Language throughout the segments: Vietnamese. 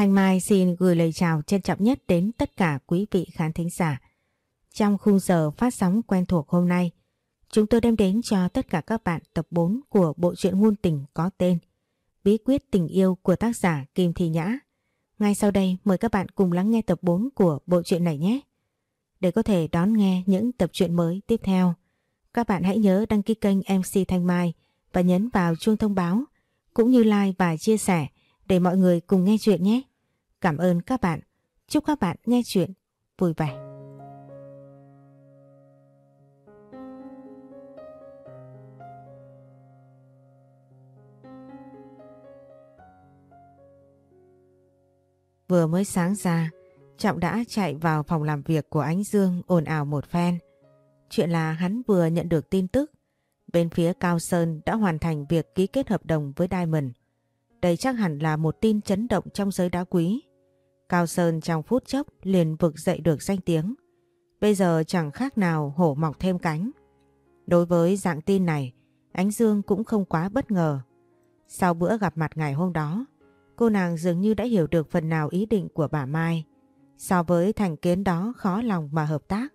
Thanh Mai xin gửi lời chào trân trọng nhất đến tất cả quý vị khán thính giả. Trong khung giờ phát sóng quen thuộc hôm nay, chúng tôi đem đến cho tất cả các bạn tập 4 của bộ truyện ngôn tình có tên Bí quyết tình yêu của tác giả Kim Thị Nhã. Ngay sau đây mời các bạn cùng lắng nghe tập 4 của bộ truyện này nhé. Để có thể đón nghe những tập truyện mới tiếp theo, các bạn hãy nhớ đăng ký kênh MC Thanh Mai và nhấn vào chuông thông báo cũng như like và chia sẻ để mọi người cùng nghe chuyện nhé. Cảm ơn các bạn. Chúc các bạn nghe chuyện vui vẻ. Vừa mới sáng ra, Trọng đã chạy vào phòng làm việc của Ánh Dương ồn ào một phen. Chuyện là hắn vừa nhận được tin tức bên phía Cao Sơn đã hoàn thành việc ký kết hợp đồng với Diamond. Đây chắc hẳn là một tin chấn động trong giới đá quý. Cao Sơn trong phút chốc liền vực dậy được danh tiếng. Bây giờ chẳng khác nào hổ mọc thêm cánh. Đối với dạng tin này, Ánh Dương cũng không quá bất ngờ. Sau bữa gặp mặt ngày hôm đó, cô nàng dường như đã hiểu được phần nào ý định của bà Mai. So với thành kiến đó khó lòng mà hợp tác.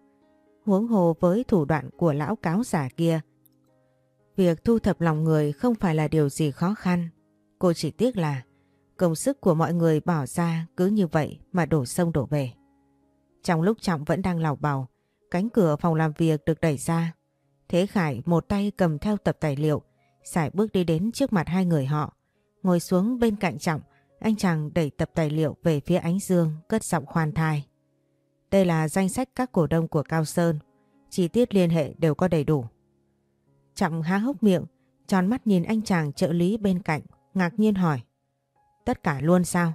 Huống hồ với thủ đoạn của lão cáo giả kia. Việc thu thập lòng người không phải là điều gì khó khăn. Cô chỉ tiếc là công sức của mọi người bỏ ra cứ như vậy mà đổ sông đổ bể. Trong lúc Trọng vẫn đang lào bào, cánh cửa phòng làm việc được đẩy ra. Thế Khải một tay cầm theo tập tài liệu, sải bước đi đến trước mặt hai người họ. Ngồi xuống bên cạnh Trọng, anh chàng đẩy tập tài liệu về phía ánh dương, cất giọng khoan thai. Đây là danh sách các cổ đông của Cao Sơn, chi tiết liên hệ đều có đầy đủ. Trọng há hốc miệng, tròn mắt nhìn anh chàng trợ lý bên cạnh, ngạc nhiên hỏi. Tất cả luôn sao?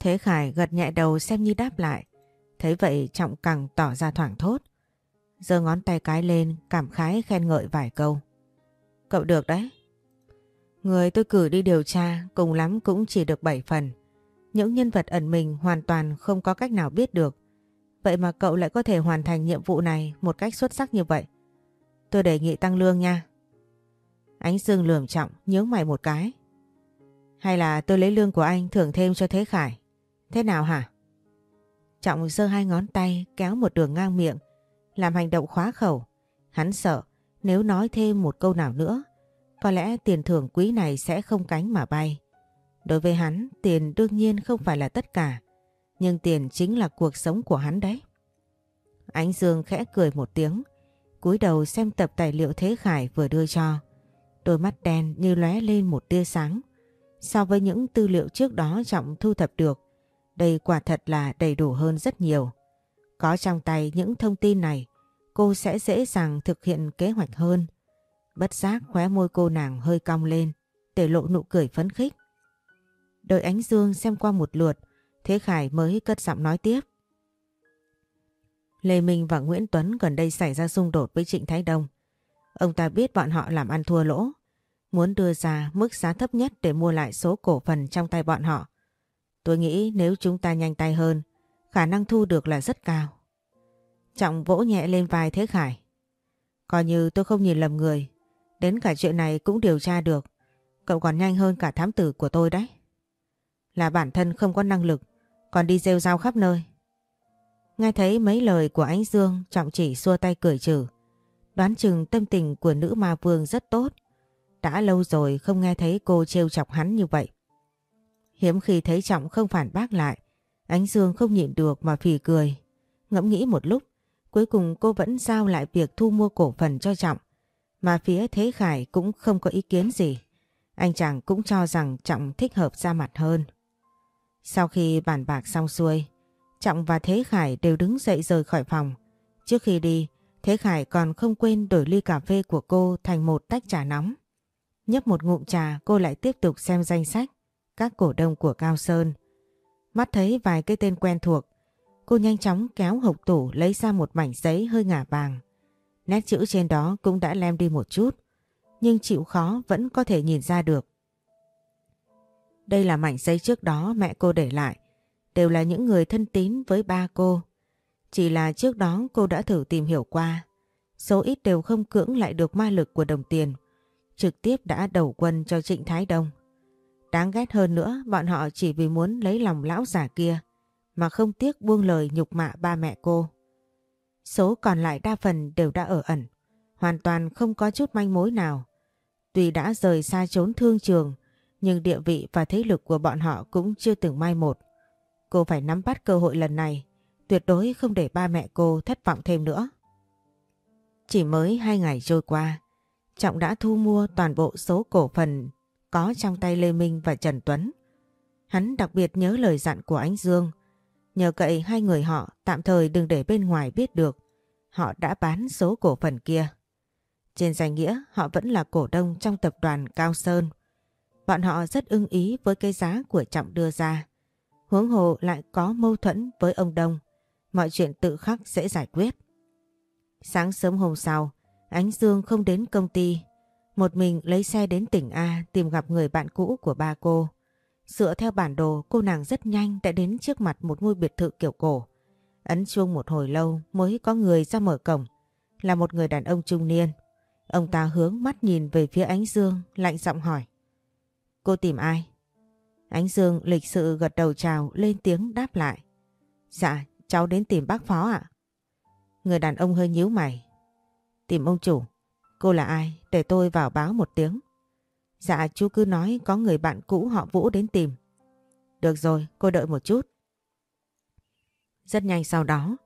Thế Khải gật nhẹ đầu xem như đáp lại. Thấy vậy Trọng càng tỏ ra thoảng thốt. giơ ngón tay cái lên, cảm khái khen ngợi vài câu. Cậu được đấy. Người tôi cử đi điều tra, cùng lắm cũng chỉ được 7 phần. Những nhân vật ẩn mình hoàn toàn không có cách nào biết được. Vậy mà cậu lại có thể hoàn thành nhiệm vụ này một cách xuất sắc như vậy. Tôi đề nghị tăng lương nha. Ánh Dương lườm trọng nhớ mày một cái. Hay là tôi lấy lương của anh thưởng thêm cho Thế Khải? Thế nào hả? Trọng giơ hai ngón tay kéo một đường ngang miệng, làm hành động khóa khẩu. Hắn sợ nếu nói thêm một câu nào nữa, có lẽ tiền thưởng quý này sẽ không cánh mà bay. Đối với hắn, tiền đương nhiên không phải là tất cả, nhưng tiền chính là cuộc sống của hắn đấy. Ánh Dương khẽ cười một tiếng, cúi đầu xem tập tài liệu Thế Khải vừa đưa cho. Đôi mắt đen như lóe lên một tia sáng. So với những tư liệu trước đó Trọng thu thập được, đây quả thật là đầy đủ hơn rất nhiều. Có trong tay những thông tin này, cô sẽ dễ dàng thực hiện kế hoạch hơn. Bất giác khóe môi cô nàng hơi cong lên, để lộ nụ cười phấn khích. Đợi ánh dương xem qua một lượt, Thế Khải mới cất giọng nói tiếp. Lê Minh và Nguyễn Tuấn gần đây xảy ra xung đột với Trịnh Thái Đông. Ông ta biết bọn họ làm ăn thua lỗ, muốn đưa ra mức giá thấp nhất để mua lại số cổ phần trong tay bọn họ. Tôi nghĩ nếu chúng ta nhanh tay hơn, khả năng thu được là rất cao. Trọng vỗ nhẹ lên vai Thế Khải. Coi như tôi không nhìn lầm người, đến cả chuyện này cũng điều tra được. Cậu còn nhanh hơn cả thám tử của tôi đấy. Là bản thân không có năng lực, còn đi rêu rao khắp nơi. Nghe thấy mấy lời của ánh Dương, Trọng chỉ xua tay cười trừ. Đoán chừng tâm tình của nữ ma vương rất tốt. Đã lâu rồi không nghe thấy cô trêu chọc hắn như vậy. Hiếm khi thấy Trọng không phản bác lại, ánh Dương không nhịn được mà phì cười. Ngẫm nghĩ một lúc, cuối cùng cô vẫn giao lại việc thu mua cổ phần cho Trọng. Mà phía Thế Khải cũng không có ý kiến gì. Anh chàng cũng cho rằng Trọng thích hợp ra mặt hơn. Sau khi bàn bạc xong xuôi, Trọng và Thế Khải đều đứng dậy rời khỏi phòng. Trước khi đi, Thế Khải còn không quên đổi ly cà phê của cô thành một tách trà nóng. Nhấp một ngụm trà cô lại tiếp tục xem danh sách các cổ đông của Cao Sơn. Mắt thấy vài cái tên quen thuộc, cô nhanh chóng kéo hộp tủ lấy ra một mảnh giấy hơi ngả vàng. Nét chữ trên đó cũng đã lem đi một chút, nhưng chịu khó vẫn có thể nhìn ra được. Đây là mảnh giấy trước đó mẹ cô để lại, đều là những người thân tín với ba cô. Chỉ là trước đó cô đã thử tìm hiểu qua, số ít đều không cưỡng lại được ma lực của đồng tiền, trực tiếp đã đầu quân cho Trịnh Thái Đông. Đáng ghét hơn nữa bọn họ chỉ vì muốn lấy lòng lão già kia mà không tiếc buông lời nhục mạ ba mẹ cô. Số còn lại đa phần đều đã ở ẩn, hoàn toàn không có chút manh mối nào. Tuy đã rời xa trốn thương trường, nhưng địa vị và thế lực của bọn họ cũng chưa từng mai một. Cô phải nắm bắt cơ hội lần này, tuyệt đối không để ba mẹ cô thất vọng thêm nữa. Chỉ mới hai ngày trôi qua, Trọng đã thu mua toàn bộ số cổ phần có trong tay Lê Minh và Trần Tuấn. Hắn đặc biệt nhớ lời dặn của anh Dương, nhờ cậy hai người họ tạm thời đừng để bên ngoài biết được họ đã bán số cổ phần kia. Trên danh nghĩa họ vẫn là cổ đông trong tập đoàn Cao Sơn. Bọn họ rất ưng ý với cái giá của Trọng đưa ra. Huống hồ lại có mâu thuẫn với ông Đông. Mọi chuyện tự khắc sẽ giải quyết. Sáng sớm hôm sau, Ánh Dương không đến công ty. Một mình lấy xe đến tỉnh A tìm gặp người bạn cũ của ba cô. Dựa theo bản đồ cô nàng rất nhanh đã đến trước mặt một ngôi biệt thự kiểu cổ. Ấn chuông một hồi lâu mới có người ra mở cổng. Là một người đàn ông trung niên. Ông ta hướng mắt nhìn về phía Ánh Dương lạnh giọng hỏi. Cô tìm ai? Ánh Dương lịch sự gật đầu chào lên tiếng đáp lại. Dạ, cháu đến tìm bác phó ạ. Người đàn ông hơi nhíu mày. Tìm ông chủ. Cô là ai? Để tôi vào báo một tiếng. Dạ chú cứ nói có người bạn cũ họ Vũ đến tìm. Được rồi, cô đợi một chút. Rất nhanh sau đó,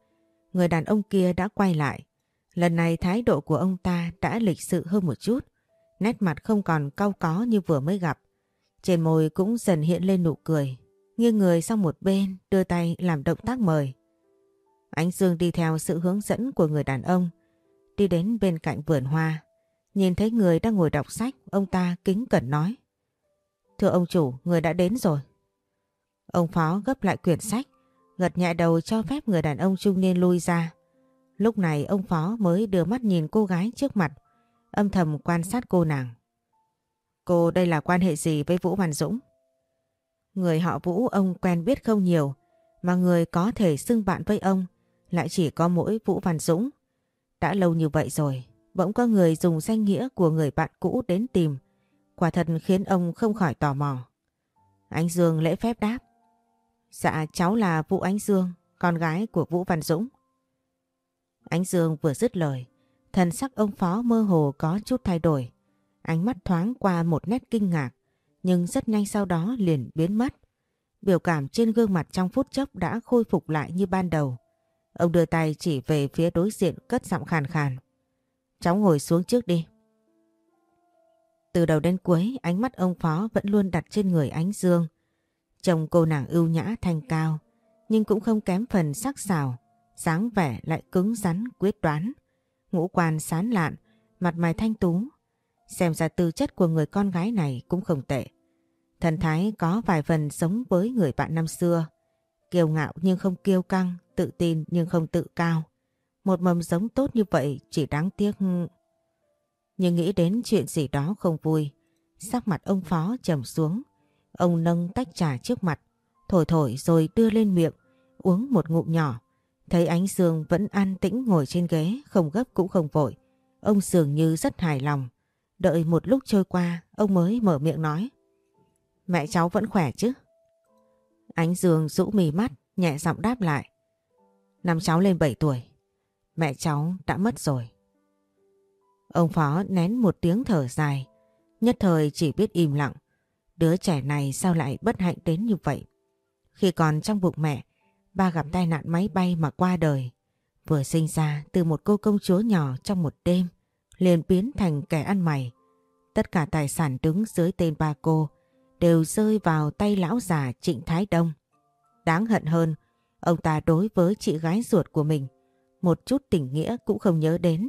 người đàn ông kia đã quay lại. Lần này thái độ của ông ta đã lịch sự hơn một chút. Nét mặt không còn cau có như vừa mới gặp. Trên môi cũng dần hiện lên nụ cười. Nghiêng người sang một bên đưa tay làm động tác mời. Ánh Dương đi theo sự hướng dẫn của người đàn ông. Đi đến bên cạnh vườn hoa. Nhìn thấy người đang ngồi đọc sách, ông ta kính cẩn nói. Thưa ông chủ, người đã đến rồi. Ông Phó gấp lại quyển sách, gật nhẹ đầu cho phép người đàn ông trung niên lui ra. Lúc này ông Phó mới đưa mắt nhìn cô gái trước mặt, âm thầm quan sát cô nàng. Cô đây là quan hệ gì với Vũ Văn Dũng? Người họ Vũ ông quen biết không nhiều, mà người có thể xưng bạn với ông lại chỉ có mỗi Vũ Văn Dũng. Đã lâu như vậy rồi, bỗng có người dùng danh nghĩa của người bạn cũ đến tìm. Quả thật khiến ông không khỏi tò mò. Anh Dương lễ phép đáp. Dạ cháu là Vũ Ánh Dương, con gái của Vũ Văn Dũng. Ánh Dương vừa dứt lời, thần sắc ông phó mơ hồ có chút thay đổi. Ánh mắt thoáng qua một nét kinh ngạc, nhưng rất nhanh sau đó liền biến mất. Biểu cảm trên gương mặt trong phút chốc đã khôi phục lại như ban đầu. Ông đưa tay chỉ về phía đối diện cất giọng khàn khàn. Cháu ngồi xuống trước đi. Từ đầu đến cuối, ánh mắt ông Phó vẫn luôn đặt trên người ánh dương. Chồng cô nàng ưu nhã thanh cao, nhưng cũng không kém phần sắc sảo, dáng vẻ lại cứng rắn quyết đoán. Ngũ quan sán lạn, mặt mày thanh tú. Xem ra tư chất của người con gái này cũng không tệ. Thần thái có vài phần sống với người bạn năm xưa. Kiêu ngạo nhưng không kiêu căng, tự tin nhưng không tự cao. Một mầm giống tốt như vậy chỉ đáng tiếc. Nhưng nghĩ đến chuyện gì đó không vui. Sắc mặt ông phó trầm xuống. Ông nâng tách trà trước mặt, thổi thổi rồi đưa lên miệng, uống một ngụm nhỏ. Thấy ánh dương vẫn an tĩnh ngồi trên ghế, không gấp cũng không vội. Ông dường như rất hài lòng. Đợi một lúc trôi qua, ông mới mở miệng nói. Mẹ cháu vẫn khỏe chứ? Ánh Dương rũ mì mắt, nhẹ giọng đáp lại. Năm cháu lên 7 tuổi, mẹ cháu đã mất rồi. Ông Phó nén một tiếng thở dài, nhất thời chỉ biết im lặng. Đứa trẻ này sao lại bất hạnh đến như vậy? Khi còn trong bụng mẹ, ba gặp tai nạn máy bay mà qua đời. Vừa sinh ra từ một cô công chúa nhỏ trong một đêm, liền biến thành kẻ ăn mày. Tất cả tài sản đứng dưới tên ba cô đều rơi vào tay lão già Trịnh Thái Đông. Đáng hận hơn, ông ta đối với chị gái ruột của mình, một chút tình nghĩa cũng không nhớ đến.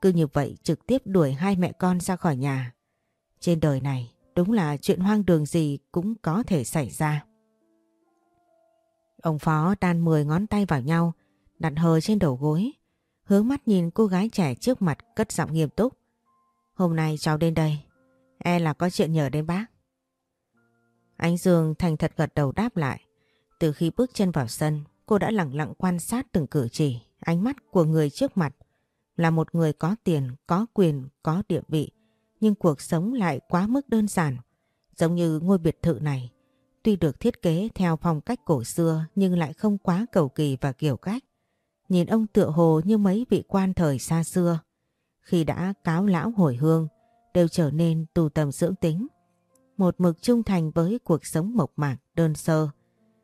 Cứ như vậy trực tiếp đuổi hai mẹ con ra khỏi nhà. Trên đời này đúng là chuyện hoang đường gì cũng có thể xảy ra. Ông Phó đan 10 ngón tay vào nhau, đặt hờ trên đầu gối, hướng mắt nhìn cô gái trẻ trước mặt cất giọng nghiêm túc. Hôm nay cháu đến đây, e là có chuyện nhờ đến bác. Anh Dương thành thật gật đầu đáp lại. Từ khi bước chân vào sân, cô đã lặng lặng quan sát từng cử chỉ, ánh mắt của người trước mặt. Là một người có tiền, có quyền, có địa vị, nhưng cuộc sống lại quá mức đơn giản. Giống như ngôi biệt thự này, tuy được thiết kế theo phong cách cổ xưa nhưng lại không quá cầu kỳ và kiểu cách. Nhìn ông tựa hồ như mấy vị quan thời xa xưa. Khi đã cáo lão hồi hương, đều trở nên tù tầm dưỡng tính. Một mực trung thành với cuộc sống mộc mạc, đơn sơ.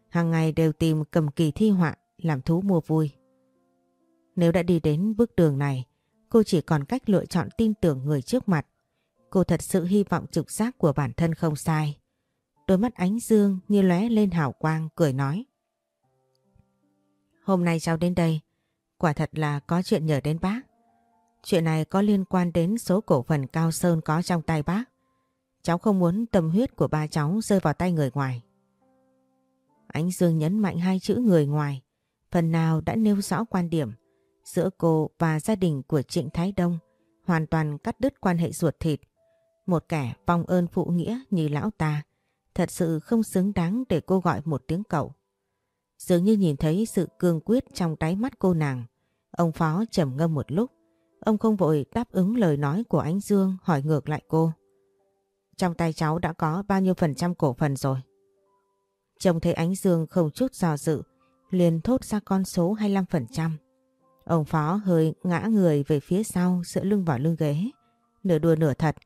Hàng ngày đều tìm cầm kỳ thi họa, làm thú mua vui. Nếu đã đi đến bước đường này, cô chỉ còn cách lựa chọn tin tưởng người trước mặt. Cô thật sự hy vọng trực giác của bản thân không sai. Đôi mắt ánh dương như lóe lên hào quang cười nói. Hôm nay cháu đến đây, quả thật là có chuyện nhờ đến bác. Chuyện này có liên quan đến số cổ phần Cao Sơn có trong tay bác. Cháu không muốn tâm huyết của ba cháu rơi vào tay người ngoài. Ánh Dương nhấn mạnh hai chữ người ngoài, phần nào đã nêu rõ quan điểm giữa cô và gia đình của Trịnh Thái Đông hoàn toàn cắt đứt quan hệ ruột thịt. Một kẻ vong ơn phụ nghĩa như lão ta thật sự không xứng đáng để cô gọi một tiếng cậu. Dường như nhìn thấy sự cương quyết trong đáy mắt cô nàng, ông Phó trầm ngâm một lúc. Ông không vội đáp ứng lời nói của anh Dương hỏi ngược lại cô. Trong tay cháu đã có bao nhiêu phần trăm cổ phần rồi? Trông thấy ánh Dương không chút do dự, liền thốt ra con số 25%. Ông Phó hơi ngã người về phía sau dựa lưng vào lưng ghế, nửa đùa nửa thật.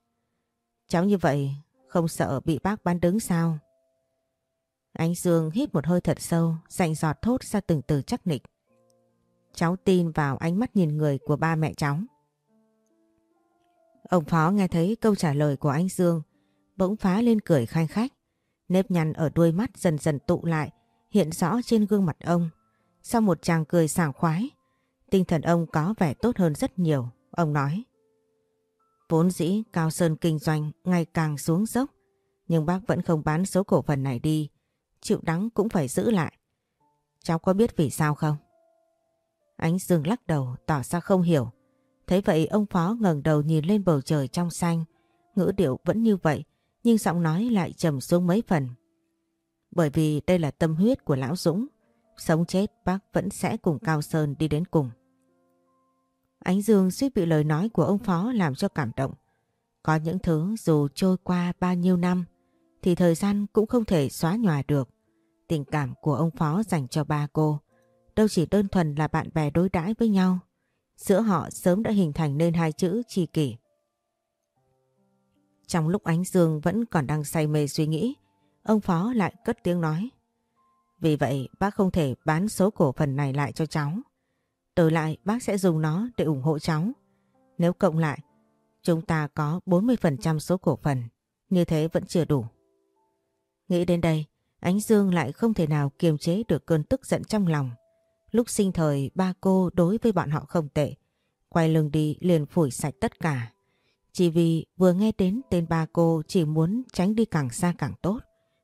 Cháu như vậy không sợ bị bác bán đứng sao? Ánh Dương hít một hơi thật sâu, dành giọt thốt ra từng từ chắc nịch. Cháu tin vào ánh mắt nhìn người của ba mẹ cháu. Ông Phó nghe thấy câu trả lời của anh Dương, bỗng phá lên cười khanh khách. Nếp nhăn ở đuôi mắt dần dần tụ lại, hiện rõ trên gương mặt ông. Sau một chàng cười sảng khoái, tinh thần ông có vẻ tốt hơn rất nhiều. Ông nói, vốn dĩ Cao Sơn kinh doanh ngày càng xuống dốc, nhưng bác vẫn không bán số cổ phần này đi, chịu đắng cũng phải giữ lại. Cháu có biết vì sao không? Ánh Dương lắc đầu tỏ ra không hiểu. Thấy vậy ông Phó ngẩng đầu nhìn lên bầu trời trong xanh. Ngữ điệu vẫn như vậy nhưng giọng nói lại trầm xuống mấy phần. Bởi vì đây là tâm huyết của Lão Dũng. Sống chết bác vẫn sẽ cùng Cao Sơn đi đến cùng. Ánh Dương suýt bị lời nói của ông Phó làm cho cảm động. Có những thứ dù trôi qua bao nhiêu năm, thì thời gian cũng không thể xóa nhòa được. Tình cảm của ông Phó dành cho ba cô, đâu chỉ đơn thuần là bạn bè đối đãi với nhau. Giữa họ sớm đã hình thành nên hai chữ tri kỷ. Trong lúc Ánh Dương vẫn còn đang say mê suy nghĩ, ông Phó lại cất tiếng nói. Vì vậy bác không thể bán số cổ phần này lại cho cháu. Từ lại bác sẽ dùng nó để ủng hộ cháu. Nếu cộng lại, chúng ta có 40% số cổ phần, như thế vẫn chưa đủ. Nghĩ đến đây, Ánh Dương lại không thể nào kiềm chế được cơn tức giận trong lòng. Lúc sinh thời ba cô đối với bọn họ không tệ. Quay lưng đi liền phủi sạch tất cả. Chỉ vì vừa nghe đến tên ba cô chỉ muốn tránh đi càng xa càng tốt.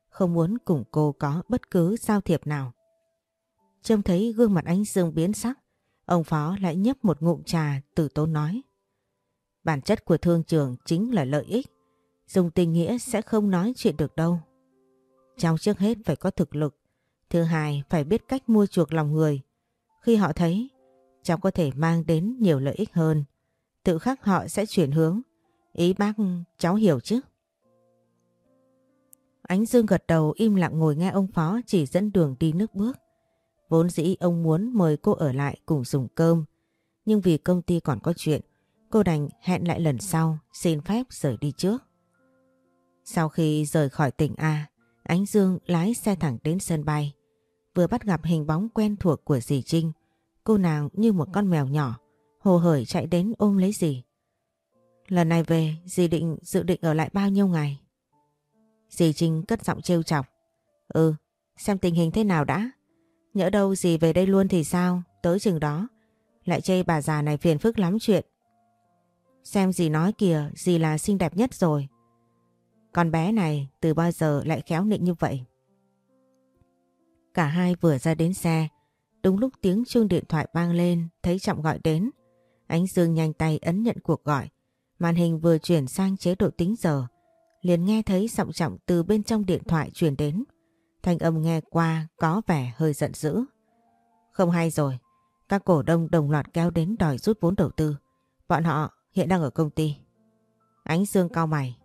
Không muốn cùng cô có bất cứ giao thiệp nào. Trông thấy gương mặt anh Dương biến sắc. Ông Phó lại nhấp một ngụm trà từ tốn nói. Bản chất của thương trường chính là lợi ích. Dùng tình nghĩa sẽ không nói chuyện được đâu. Trong trước hết phải có thực lực. Thứ hai phải biết cách mua chuộc lòng người. Khi họ thấy cháu có thể mang đến nhiều lợi ích hơn, tự khắc họ sẽ chuyển hướng. Ý bác cháu hiểu chứ? Ánh Dương gật đầu im lặng ngồi nghe ông Phó chỉ dẫn đường đi nước bước. Vốn dĩ ông muốn mời cô ở lại cùng dùng cơm, nhưng vì công ty còn có chuyện, cô đành hẹn lại lần sau xin phép rời đi trước. Sau khi rời khỏi tỉnh A, Ánh Dương lái xe thẳng đến sân bay vừa bắt gặp hình bóng quen thuộc của dì Trinh. Cô nàng như một con mèo nhỏ, hồ hởi chạy đến ôm lấy dì. Lần này về, dì định dự định ở lại bao nhiêu ngày? Dì Trinh cất giọng trêu chọc. Ừ, xem tình hình thế nào đã. Nhỡ đâu dì về đây luôn thì sao, tới chừng đó. Lại chê bà già này phiền phức lắm chuyện. Xem dì nói kìa, dì là xinh đẹp nhất rồi. Con bé này từ bao giờ lại khéo nịnh như vậy? Cả hai vừa ra đến xe, đúng lúc tiếng chuông điện thoại vang lên, thấy Trọng gọi đến. Ánh Dương nhanh tay ấn nhận cuộc gọi, màn hình vừa chuyển sang chế độ tính giờ, liền nghe thấy giọng Trọng từ bên trong điện thoại truyền đến. Thanh âm nghe qua có vẻ hơi giận dữ. Không hay rồi, các cổ đông đồng loạt kéo đến đòi rút vốn đầu tư. Bọn họ hiện đang ở công ty. Ánh Dương cao mày.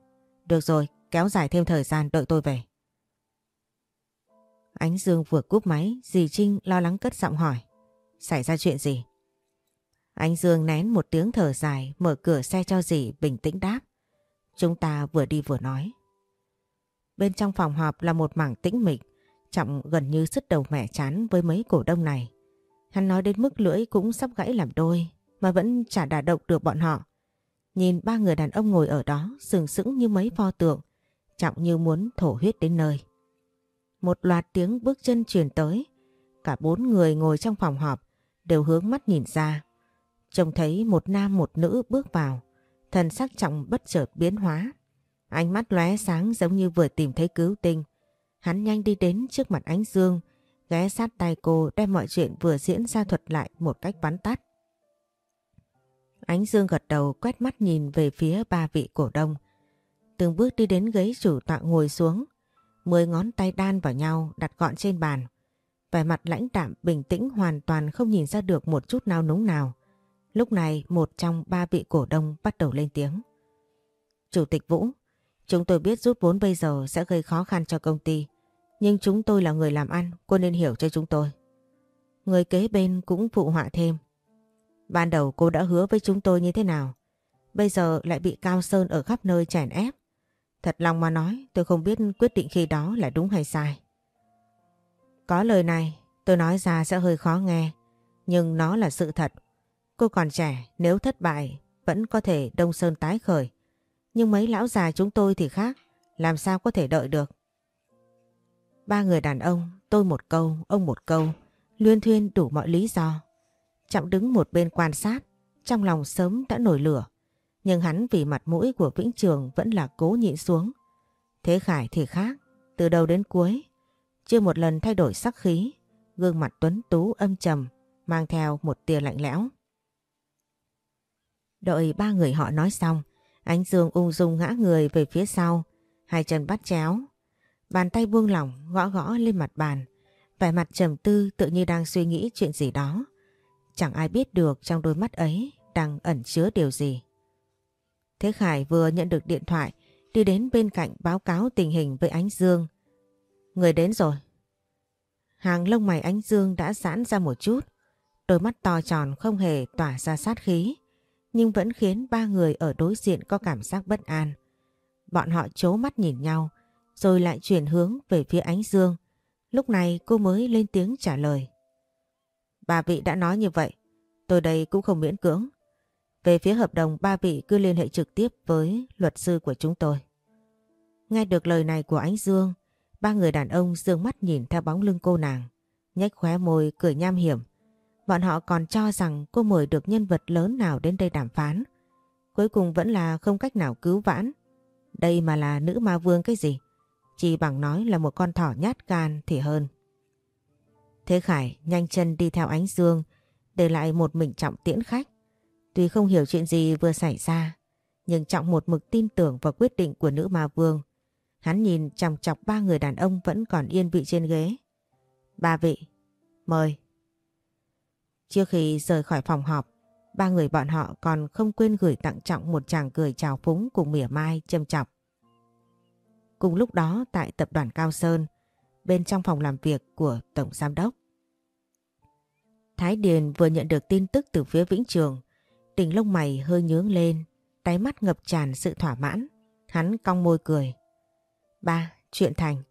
Được rồi, kéo dài thêm thời gian đợi tôi về. Ánh Dương vừa cúp máy, dì Trinh lo lắng cất giọng hỏi. Xảy ra chuyện gì? Anh Dương nén một tiếng thở dài, mở cửa xe cho dì bình tĩnh đáp. Chúng ta vừa đi vừa nói. Bên trong phòng họp là một mảng tĩnh mịch, Trọng gần như sứt đầu mẻ chán với mấy cổ đông này. Hắn nói đến mức lưỡi cũng sắp gãy làm đôi mà vẫn chả đả động được bọn họ. Nhìn ba người đàn ông ngồi ở đó sừng sững như mấy pho tượng, Trọng như muốn thổ huyết đến nơi. Một loạt tiếng bước chân truyền tới, cả bốn người ngồi trong phòng họp đều hướng mắt nhìn ra. Trông thấy một nam một nữ bước vào, thần sắc Trọng bất chợt biến hóa. Ánh mắt lóe sáng giống như vừa tìm thấy cứu tinh. Hắn nhanh đi đến trước mặt ánh dương, ghé sát tay cô đem mọi chuyện vừa diễn ra thuật lại một cách vắn tắt. Ánh dương gật đầu quét mắt nhìn về phía ba vị cổ đông. Từng bước đi đến ghế chủ tọa ngồi xuống, mười ngón tay đan vào nhau đặt gọn trên bàn. Vẻ mặt lãnh đạm bình tĩnh hoàn toàn không nhìn ra được một chút nào núng nào. Lúc này một trong ba vị cổ đông bắt đầu lên tiếng. Chủ tịch Vũ, chúng tôi biết rút vốn bây giờ sẽ gây khó khăn cho công ty. Nhưng chúng tôi là người làm ăn, cô nên hiểu cho chúng tôi. Người kế bên cũng phụ họa thêm. Ban đầu cô đã hứa với chúng tôi như thế nào? Bây giờ lại bị Cao Sơn ở khắp nơi chèn ép. Thật lòng mà nói tôi không biết quyết định khi đó là đúng hay sai. Có lời này tôi nói ra sẽ hơi khó nghe. Nhưng nó là sự thật. Cô còn trẻ nếu thất bại vẫn có thể Đông Sơn tái khởi. Nhưng mấy lão già chúng tôi thì khác. Làm sao có thể đợi được. Ba người đàn ông, tôi một câu, ông một câu, luyên thuyên đủ mọi lý do. Trọng đứng một bên quan sát, trong lòng sớm đã nổi lửa. Nhưng hắn vì mặt mũi của Vĩnh Trường vẫn là cố nhịn xuống. Thế Khải thì khác, từ đầu đến cuối, chưa một lần thay đổi sắc khí, gương mặt tuấn tú âm trầm, mang theo một tia lạnh lẽo. Đợi ba người họ nói xong, ánh dương ung dung ngã người về phía sau, hai chân bắt chéo. Bàn tay buông lỏng gõ gõ lên mặt bàn, vẻ mặt trầm tư tự như đang suy nghĩ chuyện gì đó. Chẳng ai biết được trong đôi mắt ấy đang ẩn chứa điều gì. Thế Khải vừa nhận được điện thoại, đi đến bên cạnh báo cáo tình hình với Ánh Dương. Người đến rồi. Hàng lông mày Ánh Dương đã giãn ra một chút, đôi mắt to tròn không hề tỏa ra sát khí, nhưng vẫn khiến ba người ở đối diện có cảm giác bất an. Bọn họ chố mắt nhìn nhau, rồi lại chuyển hướng về phía Ánh Dương. Lúc này cô mới lên tiếng trả lời. Ba vị đã nói như vậy, tôi đây cũng không miễn cưỡng. Về phía hợp đồng ba vị cứ liên hệ trực tiếp với luật sư của chúng tôi. Nghe được lời này của Ánh Dương, ba người đàn ông dương mắt nhìn theo bóng lưng cô nàng, nhếch khóe môi cười nham hiểm. Bọn họ còn cho rằng cô mời được nhân vật lớn nào đến đây đàm phán. Cuối cùng vẫn là không cách nào cứu vãn. Đây mà là nữ ma vương cái gì? Chỉ bằng nói là một con thỏ nhát gan thì hơn. Thế Khải nhanh chân đi theo ánh dương, để lại một mình Trọng tiễn khách. Tuy không hiểu chuyện gì vừa xảy ra, nhưng Trọng một mực tin tưởng vào quyết định của nữ ma vương. Hắn nhìn chòng chọc ba người đàn ông vẫn còn yên vị trên ghế. Ba vị, mời. Trước khi rời khỏi phòng họp, ba người bọn họ còn không quên gửi tặng Trọng một chàng cười chào phúng cùng mỉa mai châm chọc. Cùng lúc đó tại tập đoàn Cao Sơn, bên trong phòng làm việc của Tổng Giám đốc. Thái Điền vừa nhận được tin tức từ phía Vĩnh Trường, đỉnh lông mày hơi nhướng lên, đáy mắt ngập tràn sự thỏa mãn. Hắn cong môi cười. Ba, chuyện thành.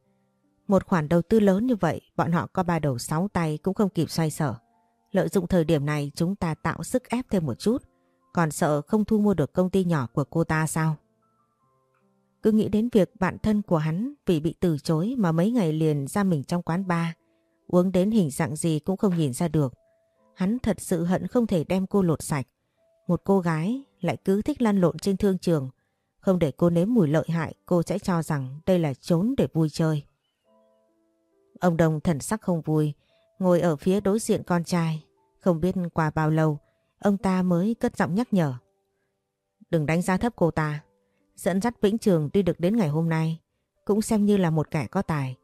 Một khoản đầu tư lớn như vậy, bọn họ có ba đầu sáu tay cũng không kịp xoay sở. Lợi dụng thời điểm này chúng ta tạo sức ép thêm một chút, còn sợ không thu mua được công ty nhỏ của cô ta sao? Cứ nghĩ đến việc bạn thân của hắn vì bị từ chối mà mấy ngày liền ra mình trong quán bar, uống đến hình dạng gì cũng không nhìn ra được. Hắn thật sự hận không thể đem cô lột sạch. Một cô gái lại cứ thích lăn lộn trên thương trường. Không để cô nếm mùi lợi hại cô sẽ cho rằng đây là trốn để vui chơi. Ông Đông thần sắc không vui, ngồi ở phía đối diện con trai. Không biết qua bao lâu, ông ta mới cất giọng nhắc nhở. Đừng đánh giá thấp cô ta. Dẫn dắt Vĩnh Trường đi được đến ngày hôm nay cũng xem như là một kẻ có tài.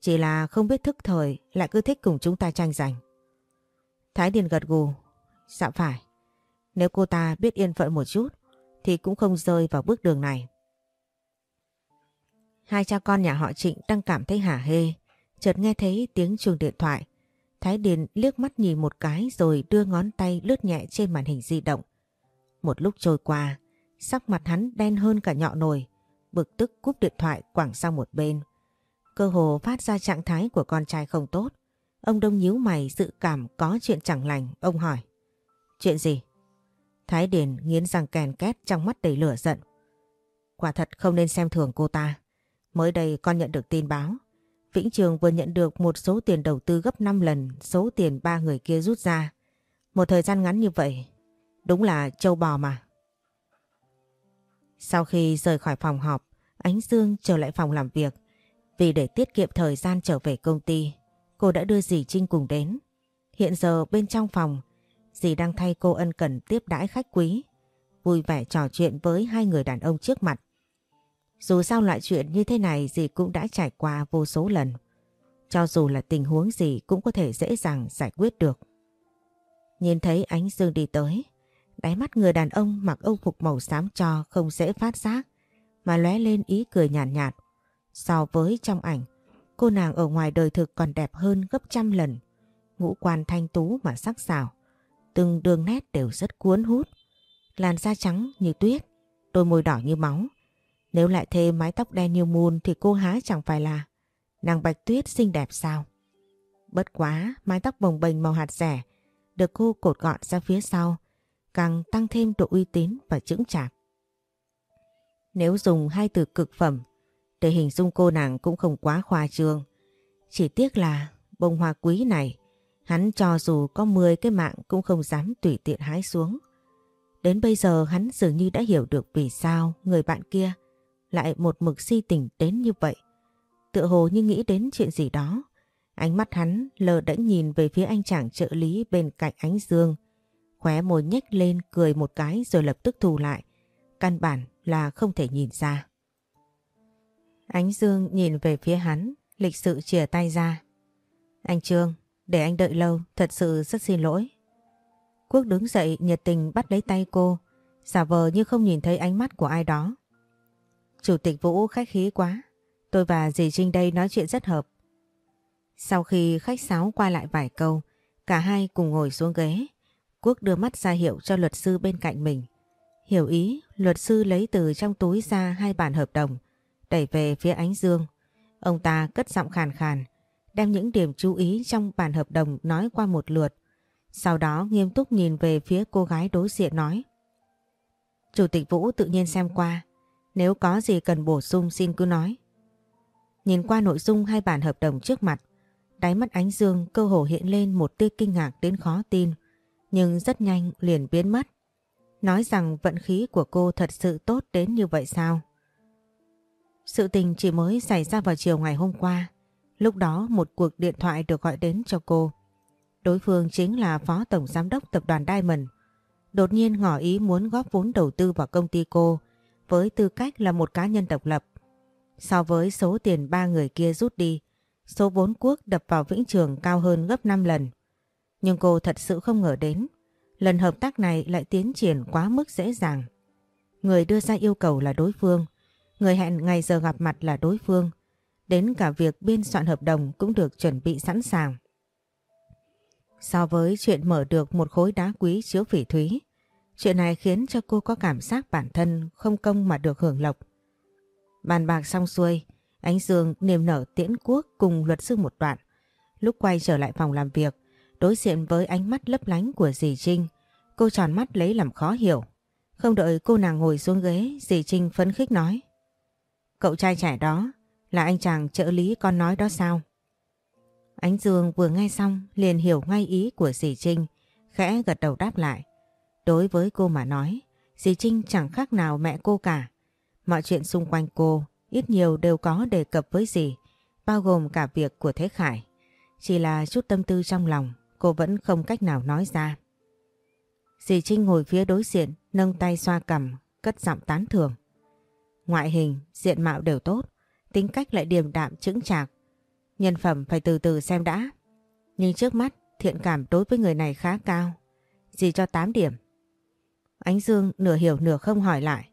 Chỉ là không biết thức thời lại cứ thích cùng chúng ta tranh giành. Thái Điền gật gù. Dạ phải. Nếu cô ta biết yên phận một chút thì cũng không rơi vào bước đường này. Hai cha con nhà họ Trịnh đang cảm thấy hả hê, chợt nghe thấy tiếng chuông điện thoại. Thái Điền liếc mắt nhìn một cái rồi đưa ngón tay lướt nhẹ trên màn hình di động. Một lúc trôi qua, sắc mặt hắn đen hơn cả nhọ nồi, bực tức cúp điện thoại quẳng sang một bên. Cơ hồ phát ra trạng thái của con trai không tốt. Ông Đông nhíu mày dự cảm có chuyện chẳng lành, ông hỏi. Chuyện gì? Thái Điền nghiến răng kèn két trong mắt đầy lửa giận. Quả thật không nên xem thường cô ta. Mới đây con nhận được tin báo. Vĩnh Trường vừa nhận được một số tiền đầu tư gấp 5 lần số tiền ba người kia rút ra. Một thời gian ngắn như vậy, đúng là châu bò mà. Sau khi rời khỏi phòng họp, Ánh Dương trở lại phòng làm việc. Vì để tiết kiệm thời gian trở về công ty, cô đã đưa dì Trinh cùng đến. Hiện giờ bên trong phòng, dì đang thay cô ân cần tiếp đãi khách quý, vui vẻ trò chuyện với hai người đàn ông trước mặt. Dù sao loại chuyện như thế này dì cũng đã trải qua vô số lần. Cho dù là tình huống gì cũng có thể dễ dàng giải quyết được. Nhìn thấy ánh dương đi tới, đáy mắt người đàn ông mặc âu phục màu xám cho không dễ phát giác, mà lóe lên ý cười nhàn nhạt, nhạt. So với trong ảnh, cô nàng ở ngoài đời thực còn đẹp hơn gấp trăm lần. Ngũ quan thanh tú mà sắc sảo, từng đường nét đều rất cuốn hút. Làn da trắng như tuyết, đôi môi đỏ như máu, nếu lại thêm mái tóc đen như mùn thì cô há chẳng phải là nàng bạch tuyết xinh đẹp sao. Bất quá, mái tóc bồng bềnh màu hạt rẻ được cô cột gọn ra phía sau, càng tăng thêm độ uy tín và chững chạc. Nếu dùng hai từ cực phẩm để hình dung cô nàng cũng không quá khoa trương. Chỉ tiếc là bông hoa quý này hắn cho dù có 10 cái mạng cũng không dám tùy tiện hái xuống. Đến bây giờ hắn dường như đã hiểu được vì sao người bạn kia lại một mực si tình đến như vậy. Tựa hồ như nghĩ đến chuyện gì đó. Ánh mắt hắn lờ đễnh nhìn về phía anh chàng trợ lý bên cạnh ánh dương. Khóe môi nhếch lên cười một cái rồi lập tức thù lại. Căn bản là không thể nhìn ra. Ánh dương nhìn về phía hắn, lịch sự chìa tay ra. Anh Trương, để anh đợi lâu, thật sự rất xin lỗi. Quốc đứng dậy nhiệt tình bắt lấy tay cô, giả vờ như không nhìn thấy ánh mắt của ai đó. Chủ tịch Vũ khách khí quá. Tôi và dì Trinh đây nói chuyện rất hợp. Sau khi khách sáo qua lại vài câu, cả hai cùng ngồi xuống ghế. Quốc đưa mắt ra hiệu cho luật sư bên cạnh mình. Hiểu ý, luật sư lấy từ trong túi ra hai bản hợp đồng, đẩy về phía ánh dương. Ông ta cất giọng khàn khàn, đem những điểm chú ý trong bản hợp đồng nói qua một lượt. Sau đó nghiêm túc nhìn về phía cô gái đối diện nói. Chủ tịch Vũ tự nhiên xem qua, nếu có gì cần bổ sung xin cứ nói. Nhìn qua nội dung hai bản hợp đồng trước mặt, đáy mắt ánh dương cơ hồ hiện lên một tia kinh ngạc đến khó tin, nhưng rất nhanh liền biến mất. Nói rằng vận khí của cô thật sự tốt đến như vậy sao? Sự tình chỉ mới xảy ra vào chiều ngày hôm qua. Lúc đó một cuộc điện thoại được gọi đến cho cô. Đối phương chính là Phó Tổng Giám đốc Tập đoàn Diamond. Đột nhiên ngỏ ý muốn góp vốn đầu tư vào công ty cô với tư cách là một cá nhân độc lập. So với số tiền ba người kia rút đi, số vốn quốc đập vào Vĩnh Trường cao hơn gấp 5 lần. Nhưng cô thật sự không ngờ đến, lần hợp tác này lại tiến triển quá mức dễ dàng. Người đưa ra yêu cầu là đối phương, người hẹn ngày giờ gặp mặt là đối phương, đến cả việc biên soạn hợp đồng cũng được chuẩn bị sẵn sàng. So với chuyện mở được một khối đá quý chiếu phỉ thúy, Chuyện này khiến cho cô có cảm giác bản thân không công mà được hưởng lộc. Bàn bạc xong xuôi, Ánh Dương niềm nở tiễn quốc cùng luật sư một đoạn. Lúc quay trở lại phòng làm việc, đối diện với ánh mắt lấp lánh của dì Trinh, cô tròn mắt lấy làm khó hiểu. Không đợi cô nàng ngồi xuống ghế, dì Trinh phấn khích nói. Cậu trai trẻ đó là anh chàng trợ lý con nói đó sao? Ánh Dương vừa nghe xong liền hiểu ngay ý của dì Trinh, khẽ gật đầu đáp lại. Đối với cô mà nói, dì Trinh chẳng khác nào mẹ cô cả. Mọi chuyện xung quanh cô ít nhiều đều có đề cập với dì, bao gồm cả việc của Thế Khải. Chỉ là chút tâm tư trong lòng, cô vẫn không cách nào nói ra. Dì Trinh ngồi phía đối diện, nâng tay xoa cằm, cất giọng tán thưởng. Ngoại hình, diện mạo đều tốt, tính cách lại điềm đạm chững chạc. Nhân phẩm phải từ từ xem đã. Nhưng trước mắt, thiện cảm đối với người này khá cao. Dì cho 8 điểm. Ánh Dương nửa hiểu nửa không hỏi lại.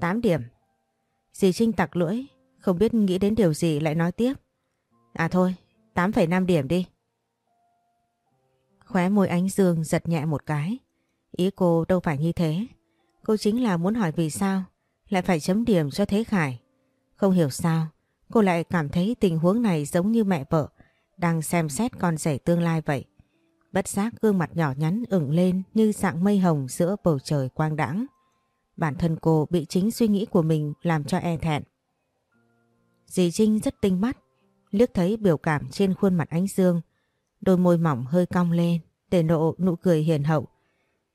8 điểm. Dì Trinh tặc lưỡi, không biết nghĩ đến điều gì lại nói tiếp. À thôi, 8,5 điểm đi. Khóe môi ánh dương giật nhẹ một cái. Ý cô đâu phải như thế. Cô chính là muốn hỏi vì sao lại phải chấm điểm cho Thế Khải. Không hiểu sao, cô lại cảm thấy tình huống này giống như mẹ vợ đang xem xét con rể tương lai vậy. Bất giác gương mặt nhỏ nhắn ửng lên như dạng mây hồng giữa bầu trời quang đãng. Bản thân cô bị chính suy nghĩ của mình làm cho e thẹn. Dì Trinh rất tinh mắt, liếc thấy biểu cảm trên khuôn mặt ánh dương, đôi môi mỏng hơi cong lên để nộ nụ cười hiền hậu.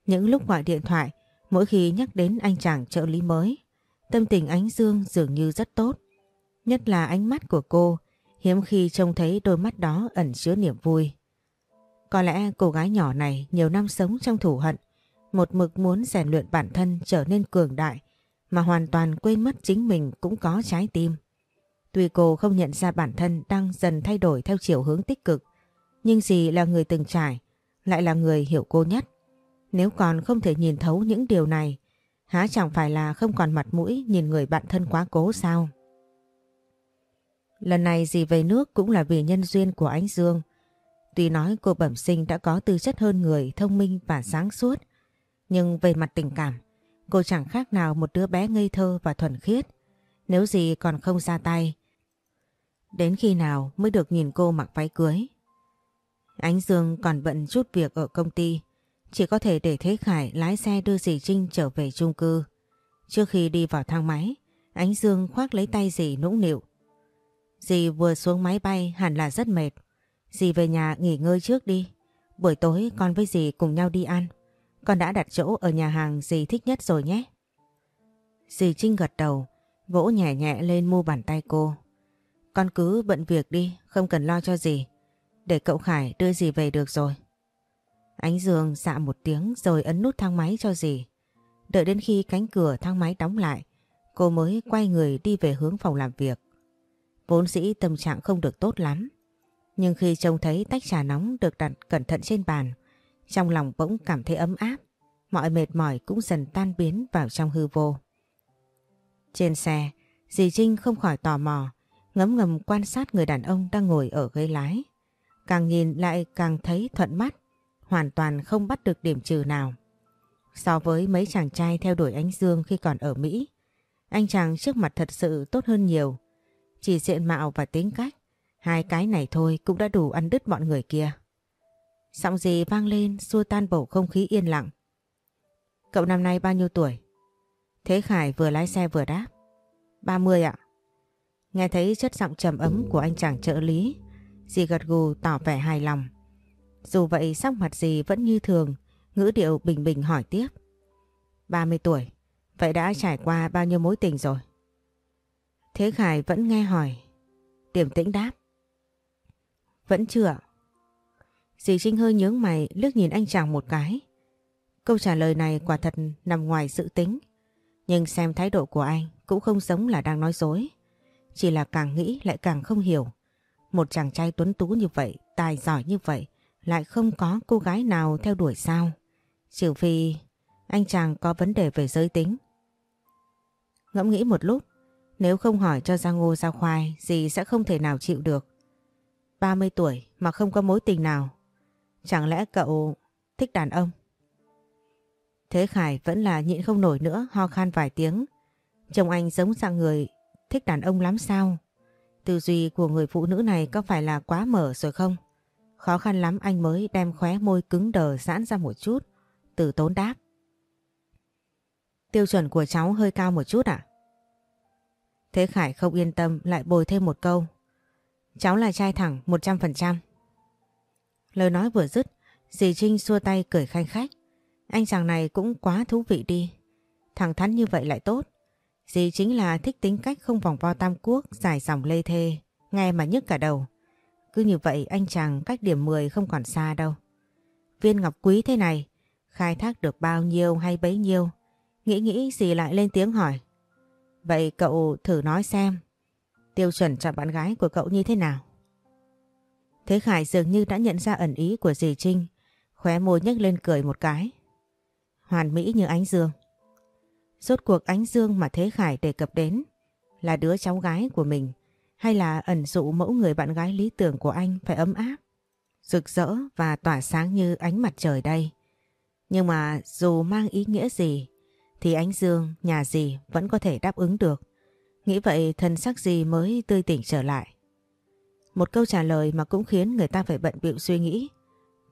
Những lúc gọi điện thoại, mỗi khi nhắc đến anh chàng trợ lý mới, tâm tình ánh dương dường như rất tốt. Nhất là ánh mắt của cô, hiếm khi trông thấy đôi mắt đó ẩn chứa niềm vui. Có lẽ cô gái nhỏ này nhiều năm sống trong thủ hận, một mực muốn rèn luyện bản thân trở nên cường đại, mà hoàn toàn quên mất chính mình cũng có trái tim. Tuy cô không nhận ra bản thân đang dần thay đổi theo chiều hướng tích cực, nhưng dì là người từng trải, lại là người hiểu cô nhất. Nếu còn không thể nhìn thấu những điều này, há chẳng phải là không còn mặt mũi nhìn người bạn thân quá cố sao? Lần này dì về nước cũng là vì nhân duyên của ánh Dương. Tuy nói cô bẩm sinh đã có tư chất hơn người thông minh và sáng suốt, nhưng về mặt tình cảm, cô chẳng khác nào một đứa bé ngây thơ và thuần khiết. Nếu gì còn không ra tay, đến khi nào mới được nhìn cô mặc váy cưới. Ánh Dương còn bận chút việc ở công ty, chỉ có thể để Thế Khải lái xe đưa dì Trinh trở về chung cư. Trước khi đi vào thang máy, Ánh Dương khoác lấy tay dì nũng nịu. Dì vừa xuống máy bay hẳn là rất mệt. Dì về nhà nghỉ ngơi trước đi. Buổi tối con với dì cùng nhau đi ăn. Con đã đặt chỗ ở nhà hàng dì thích nhất rồi nhé. Dì Trinh gật đầu, vỗ nhẹ nhẹ lên mu bàn tay cô. Con cứ bận việc đi, không cần lo cho dì Để cậu Khải đưa dì về được rồi. Ánh Dương xạ một tiếng rồi ấn nút thang máy cho dì. Đợi đến khi cánh cửa thang máy đóng lại, cô mới quay người đi về hướng phòng làm việc. Vốn dĩ tâm trạng không được tốt lắm. Nhưng khi trông thấy tách trà nóng được đặt cẩn thận trên bàn, trong lòng bỗng cảm thấy ấm áp, mọi mệt mỏi cũng dần tan biến vào trong hư vô. Trên xe, dì Trinh không khỏi tò mò, ngấm ngầm quan sát người đàn ông đang ngồi ở ghế lái. Càng nhìn lại càng thấy thuận mắt, hoàn toàn không bắt được điểm trừ nào. So với mấy chàng trai theo đuổi ánh dương khi còn ở Mỹ, anh chàng trước mặt thật sự tốt hơn nhiều. Chỉ diện mạo và tính cách, hai cái này thôi cũng đã đủ ăn đứt bọn người kia. Giọng gì vang lên xua tan bầu không khí yên lặng. Cậu năm nay bao nhiêu tuổi? Thế Khải vừa lái xe vừa đáp. 30 ạ. Nghe thấy chất giọng trầm ấm của anh chàng trợ lý, dì gật gù tỏ vẻ hài lòng. Dù vậy sắc mặt dì vẫn như thường, ngữ điệu bình bình hỏi tiếp. 30 tuổi, vậy đã trải qua bao nhiêu mối tình rồi? Thế Khải vẫn nghe hỏi. Điểm tĩnh đáp. Vẫn chưa Dì Trinh hơi nhướng mày liếc nhìn anh chàng một cái. Câu trả lời này quả thật nằm ngoài dự tính. Nhưng xem thái độ của anh cũng không giống là đang nói dối. Chỉ là càng nghĩ lại càng không hiểu. Một chàng trai tuấn tú như vậy, tài giỏi như vậy, lại không có cô gái nào theo đuổi sao. Trừ vì anh chàng có vấn đề về giới tính. Ngẫm nghĩ một lúc, nếu không hỏi cho ra ngô ra khoai, dì sẽ không thể nào chịu được. 30 tuổi mà không có mối tình nào. Chẳng lẽ cậu thích đàn ông? Thế Khải vẫn là nhịn không nổi nữa ho khan vài tiếng. Chồng anh giống dạng người thích đàn ông lắm sao? Tư duy của người phụ nữ này có phải là quá mở rồi không? Khó khăn lắm anh mới đem khóe môi cứng đờ giãn ra một chút, từ tốn đáp. Tiêu chuẩn của cháu hơi cao một chút à? Thế Khải không yên tâm lại bồi thêm một câu. Cháu là trai thẳng 100%. Lời nói vừa dứt, dì Trinh xua tay cười khanh khách. Anh chàng này cũng quá thú vị đi. Thẳng thắn như vậy lại tốt. Dì chính là thích tính cách không vòng vo tam quốc, dài dòng lê thê, nghe mà nhức cả đầu. Cứ như vậy anh chàng cách điểm 10 không còn xa đâu. Viên ngọc quý thế này, khai thác được bao nhiêu hay bấy nhiêu. Nghĩ nghĩ dì lại lên tiếng hỏi. Vậy cậu thử nói xem, tiêu chuẩn chọn bạn gái của cậu như thế nào? Thế Khải dường như đã nhận ra ẩn ý của dì Trinh, khóe môi nhếch lên cười một cái. Hoàn mỹ như ánh dương. Rốt cuộc ánh dương mà Thế Khải đề cập đến là đứa cháu gái của mình hay là ẩn dụ mẫu người bạn gái lý tưởng của anh phải ấm áp, rực rỡ và tỏa sáng như ánh mặt trời đây. Nhưng mà dù mang ý nghĩa gì thì ánh dương, nhà gì vẫn có thể đáp ứng được. Nghĩ vậy thân sắc gì mới tươi tỉnh trở lại. Một câu trả lời mà cũng khiến người ta phải bận bịu suy nghĩ.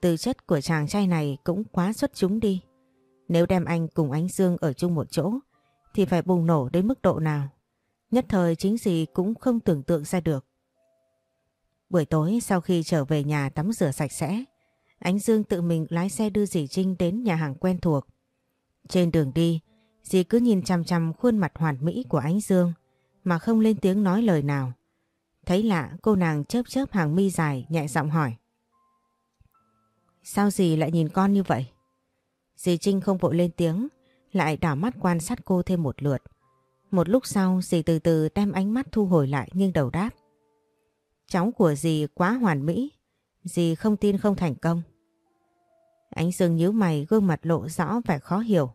Tư chất của chàng trai này cũng quá xuất chúng đi. Nếu đem anh cùng ánh dương ở chung một chỗ thì phải bùng nổ đến mức độ nào. Nhất thời chính gì cũng không tưởng tượng ra được. Buổi tối sau khi trở về nhà tắm rửa sạch sẽ, Ánh Dương tự mình lái xe đưa dì Trinh đến nhà hàng quen thuộc. Trên đường đi, dì cứ nhìn chăm chăm khuôn mặt hoàn mỹ của Ánh Dương mà không lên tiếng nói lời nào. Thấy lạ cô nàng chớp chớp hàng mi dài nhẹ giọng hỏi. Sao dì lại nhìn con như vậy? Dì Trinh không vội lên tiếng, lại đảo mắt quan sát cô thêm một lượt. Một lúc sau dì từ từ đem ánh mắt thu hồi lại nghiêng đầu đáp. Cháu của dì quá hoàn mỹ, dì không tin không thành công. Ánh Dương nhíu mày gương mặt lộ rõ vẻ khó hiểu.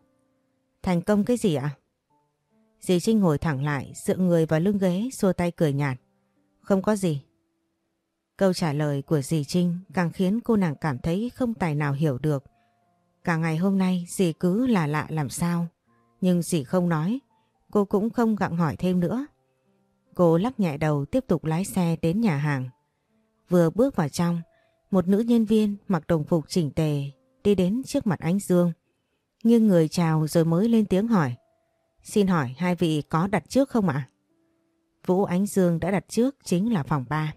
Thành công cái gì ạ? Dì Trinh ngồi thẳng lại, dựa người vào lưng ghế, xua tay cười nhạt. Không có gì. Câu trả lời của dì Trinh càng khiến cô nàng cảm thấy không tài nào hiểu được. Cả ngày hôm nay dì cứ là lạ làm sao. Nhưng dì không nói, cô cũng không gặng hỏi thêm nữa. Cô lắc nhẹ đầu tiếp tục lái xe đến nhà hàng. Vừa bước vào trong, một nữ nhân viên mặc đồng phục chỉnh tề đi đến trước mặt ánh Dương. Nghiêng người chào rồi mới lên tiếng hỏi. Xin hỏi hai vị có đặt trước không ạ? Vũ Ánh Dương đã đặt trước chính là phòng 3.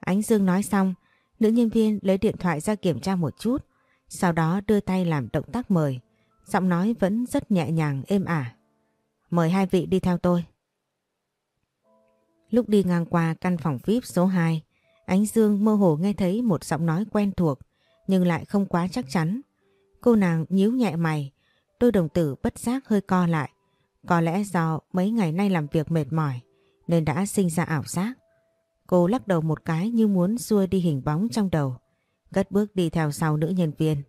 Ánh Dương nói xong, nữ nhân viên lấy điện thoại ra kiểm tra một chút, sau đó đưa tay làm động tác mời. Giọng nói vẫn rất nhẹ nhàng êm ả. Mời hai vị đi theo tôi. Lúc đi ngang qua căn phòng VIP số 2, Ánh Dương mơ hồ nghe thấy một giọng nói quen thuộc nhưng lại không quá chắc chắn. Cô nàng nhíu nhẹ mày, đôi đồng tử bất giác hơi co lại. Có lẽ do mấy ngày nay làm việc mệt mỏi nên đã sinh ra ảo giác. Cô lắc đầu một cái như muốn xua đi hình bóng trong đầu, cất bước đi theo sau nữ nhân viên.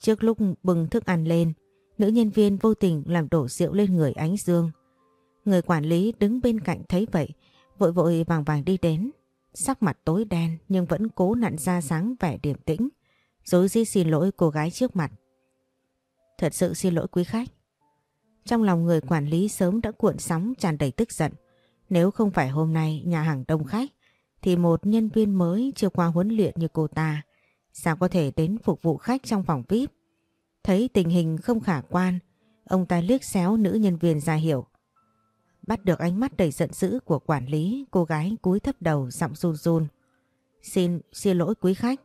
Trước lúc bưng thức ăn lên, nữ nhân viên vô tình làm đổ rượu lên người ánh dương. Người quản lý đứng bên cạnh thấy vậy, vội vội vàng vàng đi đến, sắc mặt tối đen nhưng vẫn cố nặn ra sáng vẻ điềm tĩnh, dối di xin lỗi cô gái trước mặt. Thật sự xin lỗi quý khách. Trong lòng người quản lý sớm đã cuộn sóng tràn đầy tức giận. Nếu không phải hôm nay nhà hàng đông khách, thì một nhân viên mới chưa qua huấn luyện như cô ta, sao có thể đến phục vụ khách trong phòng VIP. Thấy tình hình không khả quan, ông ta liếc xéo nữ nhân viên ra hiểu. Bắt được ánh mắt đầy giận dữ của quản lý, cô gái cúi thấp đầu giọng run run. Xin, xin lỗi quý khách.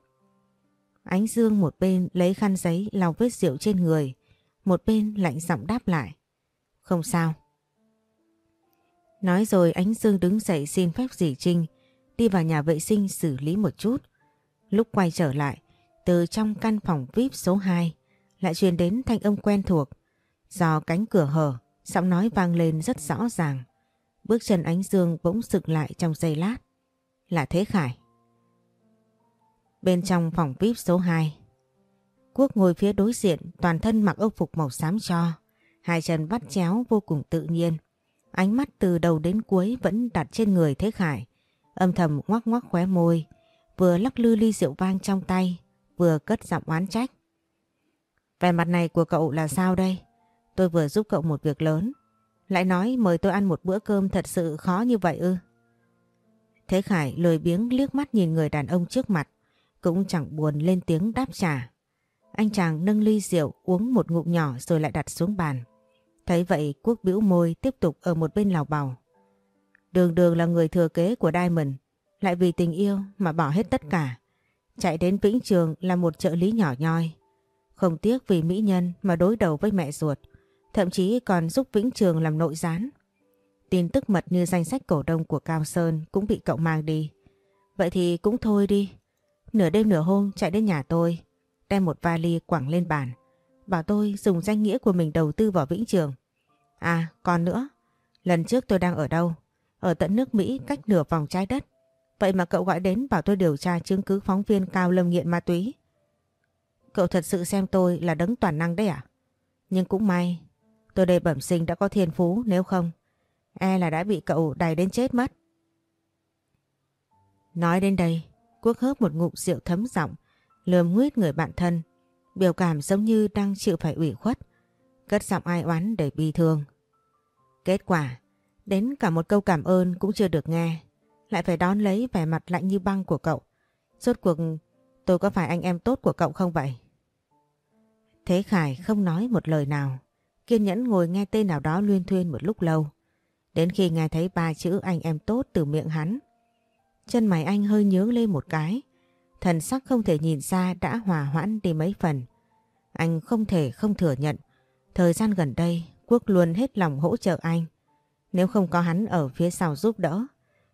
Ánh Dương một bên lấy khăn giấy lau vết rượu trên người, một bên lạnh giọng đáp lại. Không sao. Nói rồi Ánh Dương đứng dậy xin phép dì Trinh đi vào nhà vệ sinh xử lý một chút. Lúc quay trở lại, từ trong căn phòng VIP số 2 lại truyền đến thanh âm quen thuộc. Do cánh cửa hở, Giọng nói vang lên rất rõ ràng. Bước chân ánh dương bỗng sực lại trong giây lát. Là Thế Khải. Bên trong phòng VIP số 2. Quốc ngồi phía đối diện toàn thân mặc âu phục màu xám cho. Hai chân bắt chéo vô cùng tự nhiên. Ánh mắt từ đầu đến cuối vẫn đặt trên người Thế Khải. Âm thầm ngoắc ngoắc khóe môi. Vừa lắc lư ly rượu vang trong tay. Vừa cất giọng oán trách. Vẻ mặt này của cậu là sao đây? Tôi vừa giúp cậu một việc lớn. Lại nói mời tôi ăn một bữa cơm thật sự khó như vậy ư. Thế Khải lười biếng liếc mắt nhìn người đàn ông trước mặt. Cũng chẳng buồn lên tiếng đáp trả. Anh chàng nâng ly rượu uống một ngụm nhỏ rồi lại đặt xuống bàn. Thấy vậy Quốc bĩu môi tiếp tục ở một bên lào bào. Đường đường là người thừa kế của Diamond. Lại vì tình yêu mà bỏ hết tất cả. Chạy đến Vĩnh Trường là một trợ lý nhỏ nhoi. Không tiếc vì mỹ nhân mà đối đầu với mẹ ruột. Thậm chí còn giúp Vĩnh Trường làm nội gián. Tin tức mật như danh sách cổ đông của Cao Sơn cũng bị cậu mang đi. Vậy thì cũng thôi đi. Nửa đêm nửa hôm chạy đến nhà tôi, đem một vali quẳng lên bàn. Bảo tôi dùng danh nghĩa của mình đầu tư vào Vĩnh Trường. À, còn nữa. Lần trước tôi đang ở đâu? Ở tận nước Mỹ cách nửa vòng trái đất. Vậy mà cậu gọi đến bảo tôi điều tra chứng cứ phóng viên Cao Lâm nghiện ma túy. Cậu thật sự xem tôi là đấng toàn năng đấy à? Nhưng cũng may Tôi đây bẩm sinh đã có thiên phú nếu không E là đã bị cậu đày đến chết mất. Nói đến đây, Quốc hớp một ngụm rượu thấm giọng, lườm nguyết người bạn thân, biểu cảm giống như đang chịu phải ủy khuất, cất giọng ai oán để bi thương. Kết quả, đến cả một câu cảm ơn cũng chưa được nghe, lại phải đón lấy vẻ mặt lạnh như băng của cậu. Rốt cuộc tôi có phải anh em tốt của cậu không vậy? Thế Khải không nói một lời nào, kiên nhẫn ngồi nghe tên nào đó luyên thuyên một lúc lâu. Đến khi nghe thấy ba chữ anh em tốt từ miệng hắn, chân mày anh hơi nhướng lên một cái. Thần sắc không thể nhìn ra đã hòa hoãn đi mấy phần. Anh không thể không thừa nhận, thời gian gần đây Quốc luôn hết lòng hỗ trợ anh. Nếu không có hắn ở phía sau giúp đỡ,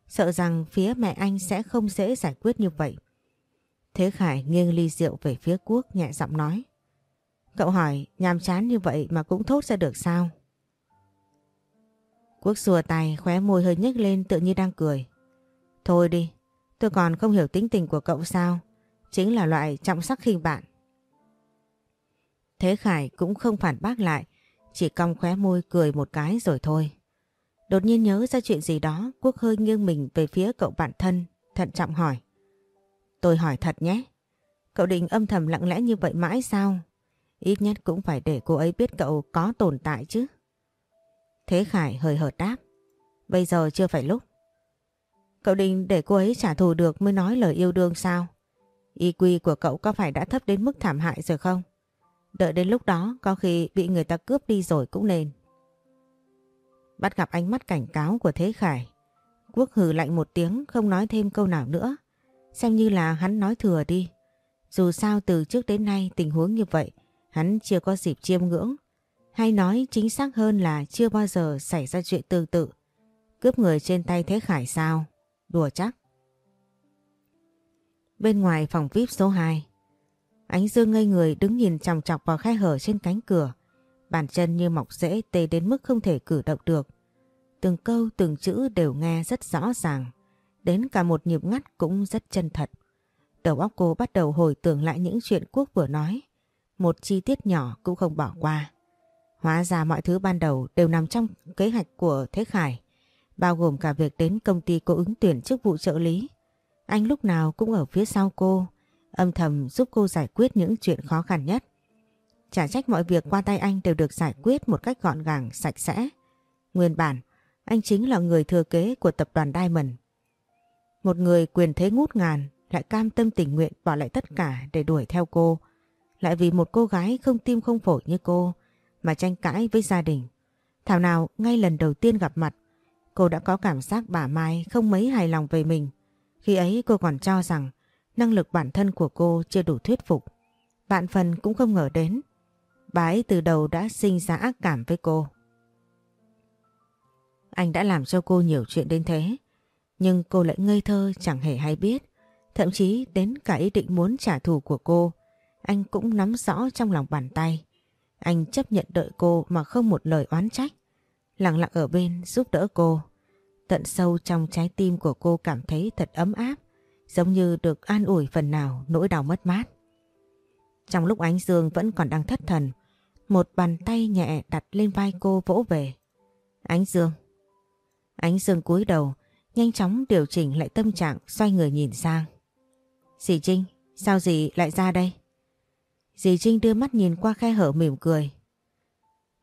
sợ rằng phía mẹ anh sẽ không dễ giải quyết như vậy. Thế Khải nghiêng ly rượu về phía Quốc nhẹ giọng nói. Cậu hỏi nhàm chán như vậy mà cũng thốt ra được sao? Quốc xùa tay khóe môi hơi nhếch lên tự như đang cười. Thôi đi, tôi còn không hiểu tính tình của cậu sao? Chính là loại trọng sắc khinh bạn. Thế Khải cũng không phản bác lại, chỉ cong khóe môi cười một cái rồi thôi. Đột nhiên nhớ ra chuyện gì đó, Quốc hơi nghiêng mình về phía cậu bạn thân, thận trọng hỏi. Tôi hỏi thật nhé, cậu định âm thầm lặng lẽ như vậy mãi sao? Ít nhất cũng phải để cô ấy biết cậu có tồn tại chứ. Thế Khải hơi hợt đáp. Bây giờ chưa phải lúc. Cậu định để cô ấy trả thù được mới nói lời yêu đương sao? Y quy của cậu có phải đã thấp đến mức thảm hại rồi không? Đợi đến lúc đó có khi bị người ta cướp đi rồi cũng nên. Bắt gặp ánh mắt cảnh cáo của Thế Khải. Quốc hừ lạnh một tiếng không nói thêm câu nào nữa. Xem như là hắn nói thừa đi. Dù sao từ trước đến nay tình huống như vậy hắn chưa có dịp chiêm ngưỡng. Hay nói chính xác hơn là chưa bao giờ xảy ra chuyện tương tự. Cướp người trên tay Thế Khải sao? Đùa chắc. Bên ngoài phòng VIP số 2, Ánh Dương ngây người đứng nhìn chòng chọc vào khe hở trên cánh cửa. Bàn chân như mọc rễ tê đến mức không thể cử động được. Từng câu, từng chữ đều nghe rất rõ ràng. Đến cả một nhịp ngắt cũng rất chân thật. Đầu óc cô bắt đầu hồi tưởng lại những chuyện Quốc vừa nói. Một chi tiết nhỏ cũng không bỏ qua. Hóa ra mọi thứ ban đầu đều nằm trong kế hoạch của Thế Khải. Bao gồm cả việc đến công ty cô ứng tuyển chức vụ trợ lý. Anh lúc nào cũng ở phía sau cô âm thầm giúp cô giải quyết những chuyện khó khăn nhất. Chả trách mọi việc qua tay anh đều được giải quyết một cách gọn gàng, sạch sẽ. Nguyên bản, anh chính là người thừa kế của tập đoàn Diamond. Một người quyền thế ngút ngàn lại cam tâm tình nguyện bỏ lại tất cả để đuổi theo cô. Lại vì một cô gái không tim không phổi như cô mà tranh cãi với gia đình. Thảo nào ngay lần đầu tiên gặp mặt, cô đã có cảm giác bà Mai không mấy hài lòng về mình. Khi ấy cô còn cho rằng Năng lực bản thân của cô chưa đủ thuyết phục. Bạn phần cũng không ngờ đến. Bà ấy từ đầu đã sinh ra ác cảm với cô. Anh đã làm cho cô nhiều chuyện đến thế. Nhưng cô lại ngây thơ, chẳng hề hay biết. Thậm chí đến cả ý định muốn trả thù của cô. Anh cũng nắm rõ trong lòng bàn tay. Anh chấp nhận đợi cô mà không một lời oán trách. Lặng lặng ở bên giúp đỡ cô. Tận sâu trong trái tim của cô cảm thấy thật ấm áp giống như được an ủi phần nào nỗi đau mất mát. Trong lúc ánh dương vẫn còn đang thất thần, một bàn tay nhẹ đặt lên vai cô vỗ về. Ánh dương. Ánh dương cúi đầu, nhanh chóng điều chỉnh lại tâm trạng xoay người nhìn sang. Dì Trinh, sao dì lại ra đây? Dì Trinh đưa mắt nhìn qua khe hở mỉm cười.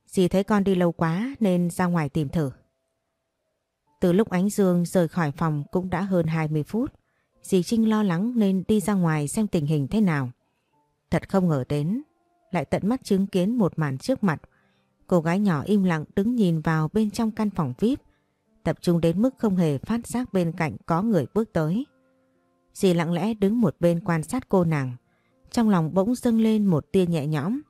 Dì thấy con đi lâu quá nên ra ngoài tìm thử. Từ lúc ánh dương rời khỏi phòng cũng đã hơn 20 phút. Dì Trinh lo lắng nên đi ra ngoài xem tình hình thế nào. Thật không ngờ đến, lại tận mắt chứng kiến một màn trước mặt. Cô gái nhỏ im lặng đứng nhìn vào bên trong căn phòng VIP, tập trung đến mức không hề phát giác bên cạnh có người bước tới. Dì lặng lẽ đứng một bên quan sát cô nàng, trong lòng bỗng dâng lên một tia nhẹ nhõm.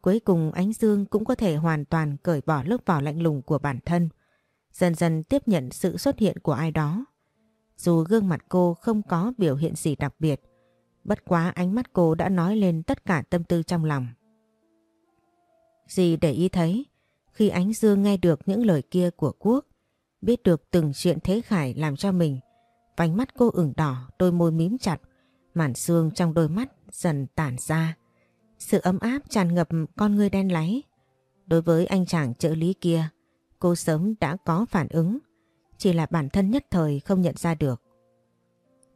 Cuối cùng ánh dương cũng có thể hoàn toàn cởi bỏ lớp vỏ lạnh lùng của bản thân, dần dần tiếp nhận sự xuất hiện của ai đó. Dù gương mặt cô không có biểu hiện gì đặc biệt, bất quá ánh mắt cô đã nói lên tất cả tâm tư trong lòng. Dì để ý thấy, khi ánh dương nghe được những lời kia của Quốc, biết được từng chuyện Thế Khải làm cho mình, vành mắt cô ửng đỏ, đôi môi mím chặt, màn xương trong đôi mắt dần tản ra. Sự ấm áp tràn ngập con ngươi đen láy. Đối với anh chàng trợ lý kia, cô sớm đã có phản ứng, chỉ là bản thân nhất thời không nhận ra được.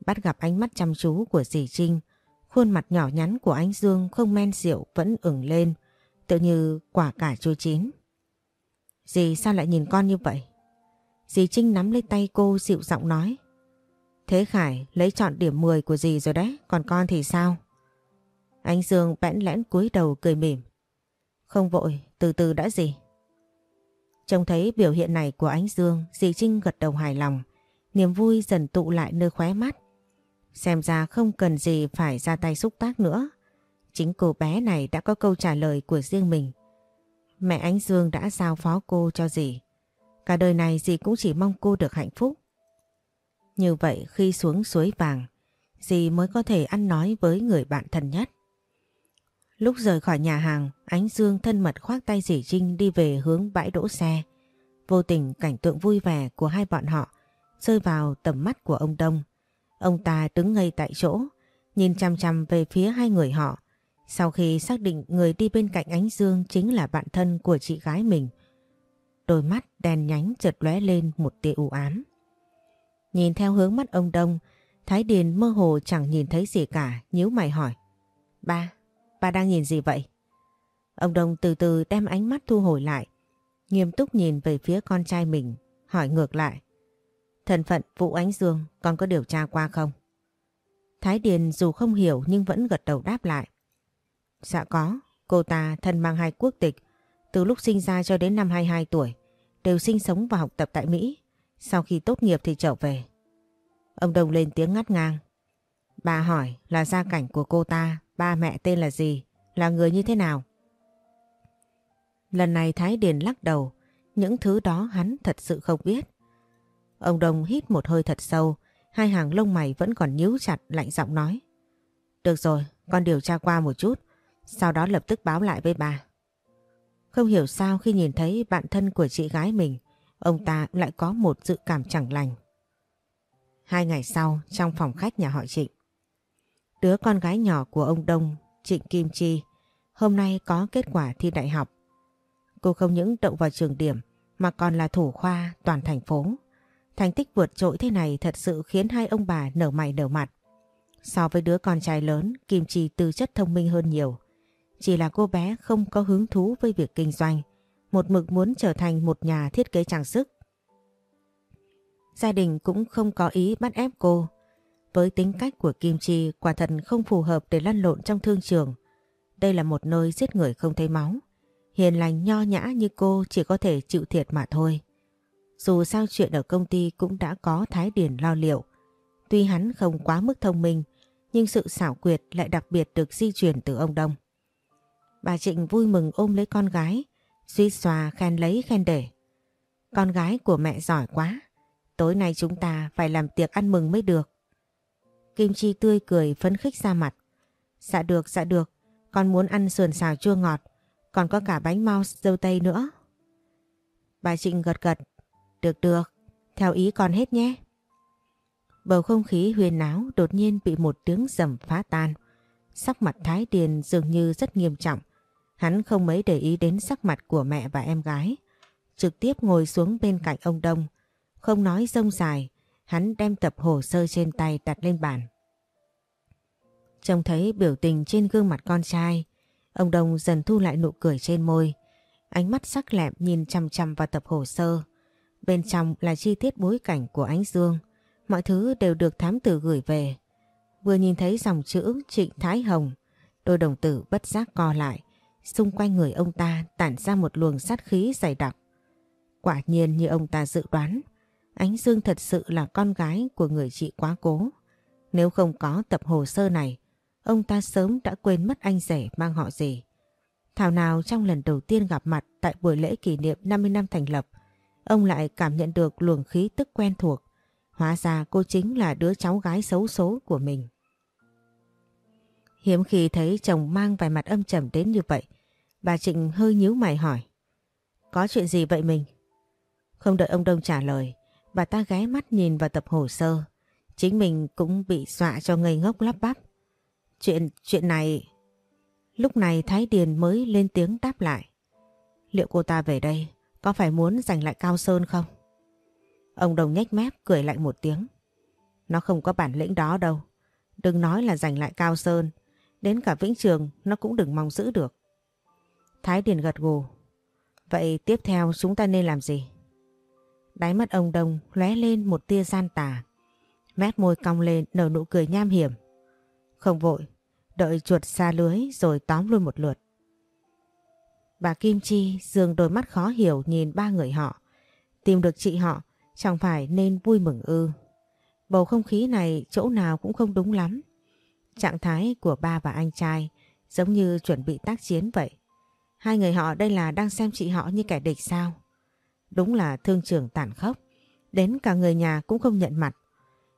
Bắt gặp ánh mắt chăm chú của dì Trinh, khuôn mặt nhỏ nhắn của anh Dương không men rượu vẫn ửng lên, tự như quả cả chua chín. Dì sao lại nhìn con như vậy? Dì Trinh nắm lấy tay cô dịu giọng nói. Thế Khải lấy chọn điểm 10 của dì rồi đấy, còn con thì sao? Anh Dương bẽn lẽn cúi đầu cười mỉm. Không vội, từ từ đã gì. Trông thấy biểu hiện này của ánh Dương, dì Trinh gật đầu hài lòng. Niềm vui dần tụ lại nơi khóe mắt. Xem ra không cần gì phải ra tay xúc tác nữa. Chính cô bé này đã có câu trả lời của riêng mình. Mẹ Ánh Dương đã giao phó cô cho dì. Cả đời này dì cũng chỉ mong cô được hạnh phúc. Như vậy khi xuống suối vàng, dì mới có thể ăn nói với người bạn thân nhất. Lúc rời khỏi nhà hàng, Ánh Dương thân mật khoác tay dì Trinh đi về hướng bãi đỗ xe. Vô tình cảnh tượng vui vẻ của hai bọn họ rơi vào tầm mắt của ông Đông. Ông ta đứng ngây tại chỗ, nhìn chăm chăm về phía hai người họ. Sau khi xác định người đi bên cạnh Ánh Dương chính là bạn thân của chị gái mình, đôi mắt đèn nhánh chợt lóe lên một tia u ám. Nhìn theo hướng mắt ông Đông, Thái Điền mơ hồ chẳng nhìn thấy gì cả, nhíu mày hỏi. Ba, ba đang nhìn gì vậy? Ông Đông từ từ đem ánh mắt thu hồi lại, nghiêm túc nhìn về phía con trai mình, hỏi ngược lại. Thân phận Vũ Ánh Dương con có điều tra qua không? Thái Điền dù không hiểu nhưng vẫn gật đầu đáp lại. Dạ có, cô ta thân mang hai quốc tịch, từ lúc sinh ra cho đến năm 22 tuổi, đều sinh sống và học tập tại Mỹ. Sau khi tốt nghiệp thì trở về. Ông Đông lên tiếng ngắt ngang. Bà hỏi là gia cảnh của cô ta, ba mẹ tên là gì, là người như thế nào? Lần này Thái Điền lắc đầu, những thứ đó hắn thật sự không biết. Ông Đông hít một hơi thật sâu, hai hàng lông mày vẫn còn nhíu chặt lạnh giọng nói. Được rồi, con điều tra qua một chút, sau đó lập tức báo lại với bà. Không hiểu sao khi nhìn thấy bạn thân của chị gái mình, ông ta lại có một dự cảm chẳng lành. Hai ngày sau, trong phòng khách nhà họ Trịnh, đứa con gái nhỏ của ông Đông, Trịnh Kim Chi, hôm nay có kết quả thi đại học. Cô không những đậu vào trường điểm mà còn là thủ khoa toàn thành phố. Thành tích vượt trội thế này thật sự khiến hai ông bà nở mày nở mặt. So với đứa con trai lớn, Kim Chi tư chất thông minh hơn nhiều. Chỉ là cô bé không có hứng thú với việc kinh doanh, một mực muốn trở thành một nhà thiết kế trang sức. Gia đình cũng không có ý bắt ép cô. Với tính cách của Kim Chi quả thật không phù hợp để lăn lộn trong thương trường. Đây là một nơi giết người không thấy máu. Hiền lành nho nhã như cô chỉ có thể chịu thiệt mà thôi. Dù sao chuyện ở công ty cũng đã có Thái Điển lo liệu. Tuy hắn không quá mức thông minh, nhưng sự xảo quyệt lại đặc biệt được di truyền từ ông Đông. Bà Trịnh vui mừng ôm lấy con gái, suy xòa khen lấy khen để. Con gái của mẹ giỏi quá, tối nay chúng ta phải làm tiệc ăn mừng mới được. Kim Chi tươi cười phấn khích ra mặt. Dạ được, dạ được, con muốn ăn sườn xào chua ngọt, còn có cả bánh mau dâu tây nữa. Bà Trịnh gật gật, được được, theo ý con hết nhé. Bầu không khí huyền náo đột nhiên bị một tiếng rầm phá tan. Sắc mặt Thái Điền dường như rất nghiêm trọng. Hắn không mấy để ý đến sắc mặt của mẹ và em gái. Trực tiếp ngồi xuống bên cạnh ông Đông. Không nói rông dài, hắn đem tập hồ sơ trên tay đặt lên bàn. Trông thấy biểu tình trên gương mặt con trai, ông Đông dần thu lại nụ cười trên môi. Ánh mắt sắc lẹm nhìn chăm chăm vào tập hồ sơ. Bên trong là chi tiết bối cảnh của ánh dương. Mọi thứ đều được thám tử gửi về. Vừa nhìn thấy dòng chữ Trịnh Thái Hồng, đôi đồng tử bất giác co lại. Xung quanh người ông ta tản ra một luồng sát khí dày đặc. Quả nhiên như ông ta dự đoán, Ánh Dương thật sự là con gái của người chị quá cố. Nếu không có tập hồ sơ này, ông ta sớm đã quên mất anh rể mang họ gì. Thảo nào trong lần đầu tiên gặp mặt tại buổi lễ kỷ niệm 50 năm thành lập, ông lại cảm nhận được luồng khí tức quen thuộc. Hóa ra cô chính là đứa cháu gái xấu số của mình. Hiếm khi thấy chồng mang vài mặt âm trầm đến như vậy, bà Trịnh hơi nhíu mày hỏi. Có chuyện gì vậy mình? Không đợi ông Đông trả lời, bà ta ghé mắt nhìn vào tập hồ sơ. Chính mình cũng bị dọa cho ngây ngốc lắp bắp. Chuyện, chuyện này... Lúc này Thái Điền mới lên tiếng đáp lại. Liệu cô ta về đây Có phải muốn giành lại Cao Sơn không? Ông Đồng nhếch mép cười lạnh một tiếng. Nó không có bản lĩnh đó đâu. Đừng nói là giành lại Cao Sơn. Đến cả Vĩnh Trường nó cũng đừng mong giữ được. Thái Điền gật gù. Vậy tiếp theo chúng ta nên làm gì? Đáy mắt ông Đông lóe lên một tia gian tà. Mép môi cong lên nở nụ cười nham hiểm. Không vội, đợi chuột xa lưới rồi tóm luôn một lượt. Bà Kim Chi dường đôi mắt khó hiểu nhìn ba người họ. Tìm được chị họ chẳng phải nên vui mừng ư. Bầu không khí này chỗ nào cũng không đúng lắm. Trạng thái của ba và anh trai giống như chuẩn bị tác chiến vậy. Hai người họ đây là đang xem chị họ như kẻ địch sao? Đúng là thương trường tàn khốc. Đến cả người nhà cũng không nhận mặt.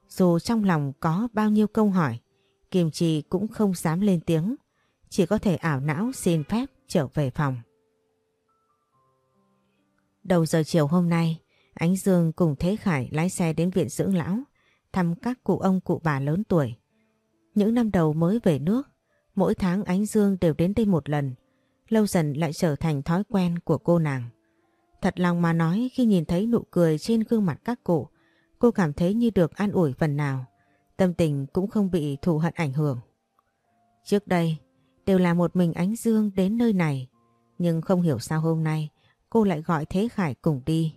Dù trong lòng có bao nhiêu câu hỏi, Kim Chi cũng không dám lên tiếng. Chỉ có thể ảo não xin phép trở về phòng. Đầu giờ chiều hôm nay, Ánh Dương cùng Thế Khải lái xe đến viện dưỡng lão, thăm các cụ ông cụ bà lớn tuổi. Những năm đầu mới về nước, mỗi tháng Ánh Dương đều đến đây một lần, lâu dần lại trở thành thói quen của cô nàng. Thật lòng mà nói khi nhìn thấy nụ cười trên gương mặt các cụ, cô cảm thấy như được an ủi phần nào, tâm tình cũng không bị thù hận ảnh hưởng. Trước đây, đều là một mình Ánh Dương đến nơi này, nhưng không hiểu sao hôm nay cô lại gọi Thế Khải cùng đi.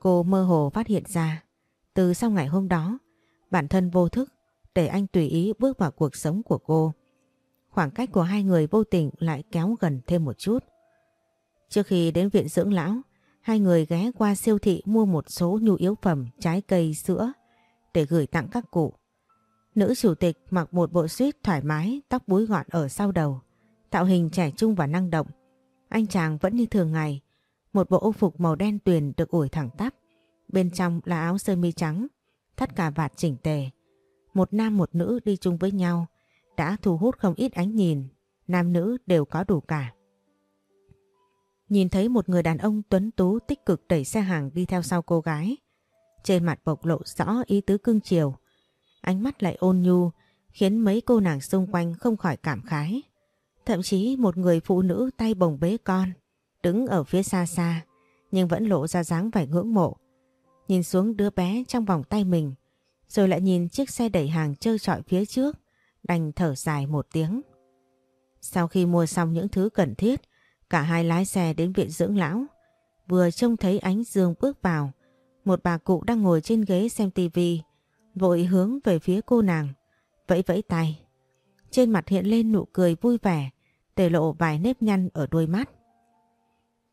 Cô mơ hồ phát hiện ra, từ sau ngày hôm đó, bản thân vô thức để anh tùy ý bước vào cuộc sống của cô. Khoảng cách của hai người vô tình lại kéo gần thêm một chút. Trước khi đến viện dưỡng lão, hai người ghé qua siêu thị mua một số nhu yếu phẩm, trái cây, sữa để gửi tặng các cụ. Nữ chủ tịch mặc một bộ suit thoải mái, tóc búi gọn ở sau đầu, tạo hình trẻ trung và năng động. Anh chàng vẫn như thường ngày, một bộ ô phục màu đen tuyền được ủi thẳng tắp, bên trong là áo sơ mi trắng, thắt cà vạt chỉnh tề. Một nam một nữ đi chung với nhau đã thu hút không ít ánh nhìn, nam nữ đều có đủ cả. Nhìn thấy một người đàn ông tuấn tú tích cực đẩy xe hàng đi theo sau cô gái. Trên mặt bộc lộ rõ ý tứ cưng chiều. Ánh mắt lại ôn nhu, khiến mấy cô nàng xung quanh không khỏi cảm khái. Thậm chí một người phụ nữ tay bồng bế con, đứng ở phía xa xa, nhưng vẫn lộ ra dáng vẻ ngưỡng mộ. Nhìn xuống đứa bé trong vòng tay mình, rồi lại nhìn chiếc xe đẩy hàng trơ trọi phía trước, đành thở dài một tiếng. Sau khi mua xong những thứ cần thiết, cả hai lái xe đến viện dưỡng lão. Vừa trông thấy ánh dương bước vào, một bà cụ đang ngồi trên ghế xem tivi, vội hướng về phía cô nàng, vẫy vẫy tay. Trên mặt hiện lên nụ cười vui vẻ, để lộ vài nếp nhăn ở đôi mắt.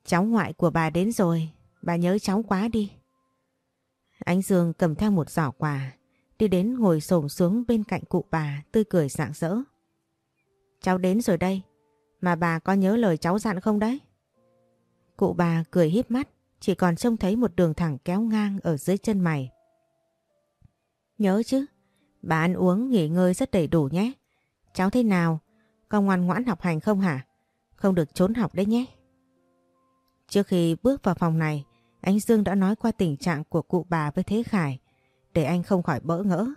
Cháu ngoại của bà đến rồi, bà nhớ cháu quá đi. Ánh Dương cầm theo một giỏ quà, đi đến ngồi xổm xuống bên cạnh cụ bà tươi cười rạng rỡ. Cháu đến rồi đây, mà bà có nhớ lời cháu dặn không đấy? Cụ bà cười híp mắt, chỉ còn trông thấy một đường thẳng kéo ngang ở dưới chân mày. Nhớ chứ, bà ăn uống nghỉ ngơi rất đầy đủ nhé. Cháu thế nào? Có ngoan ngoãn học hành không hả? Không được trốn học đấy nhé. Trước khi bước vào phòng này, anh Dương đã nói qua tình trạng của cụ bà với Thế Khải để anh không khỏi bỡ ngỡ.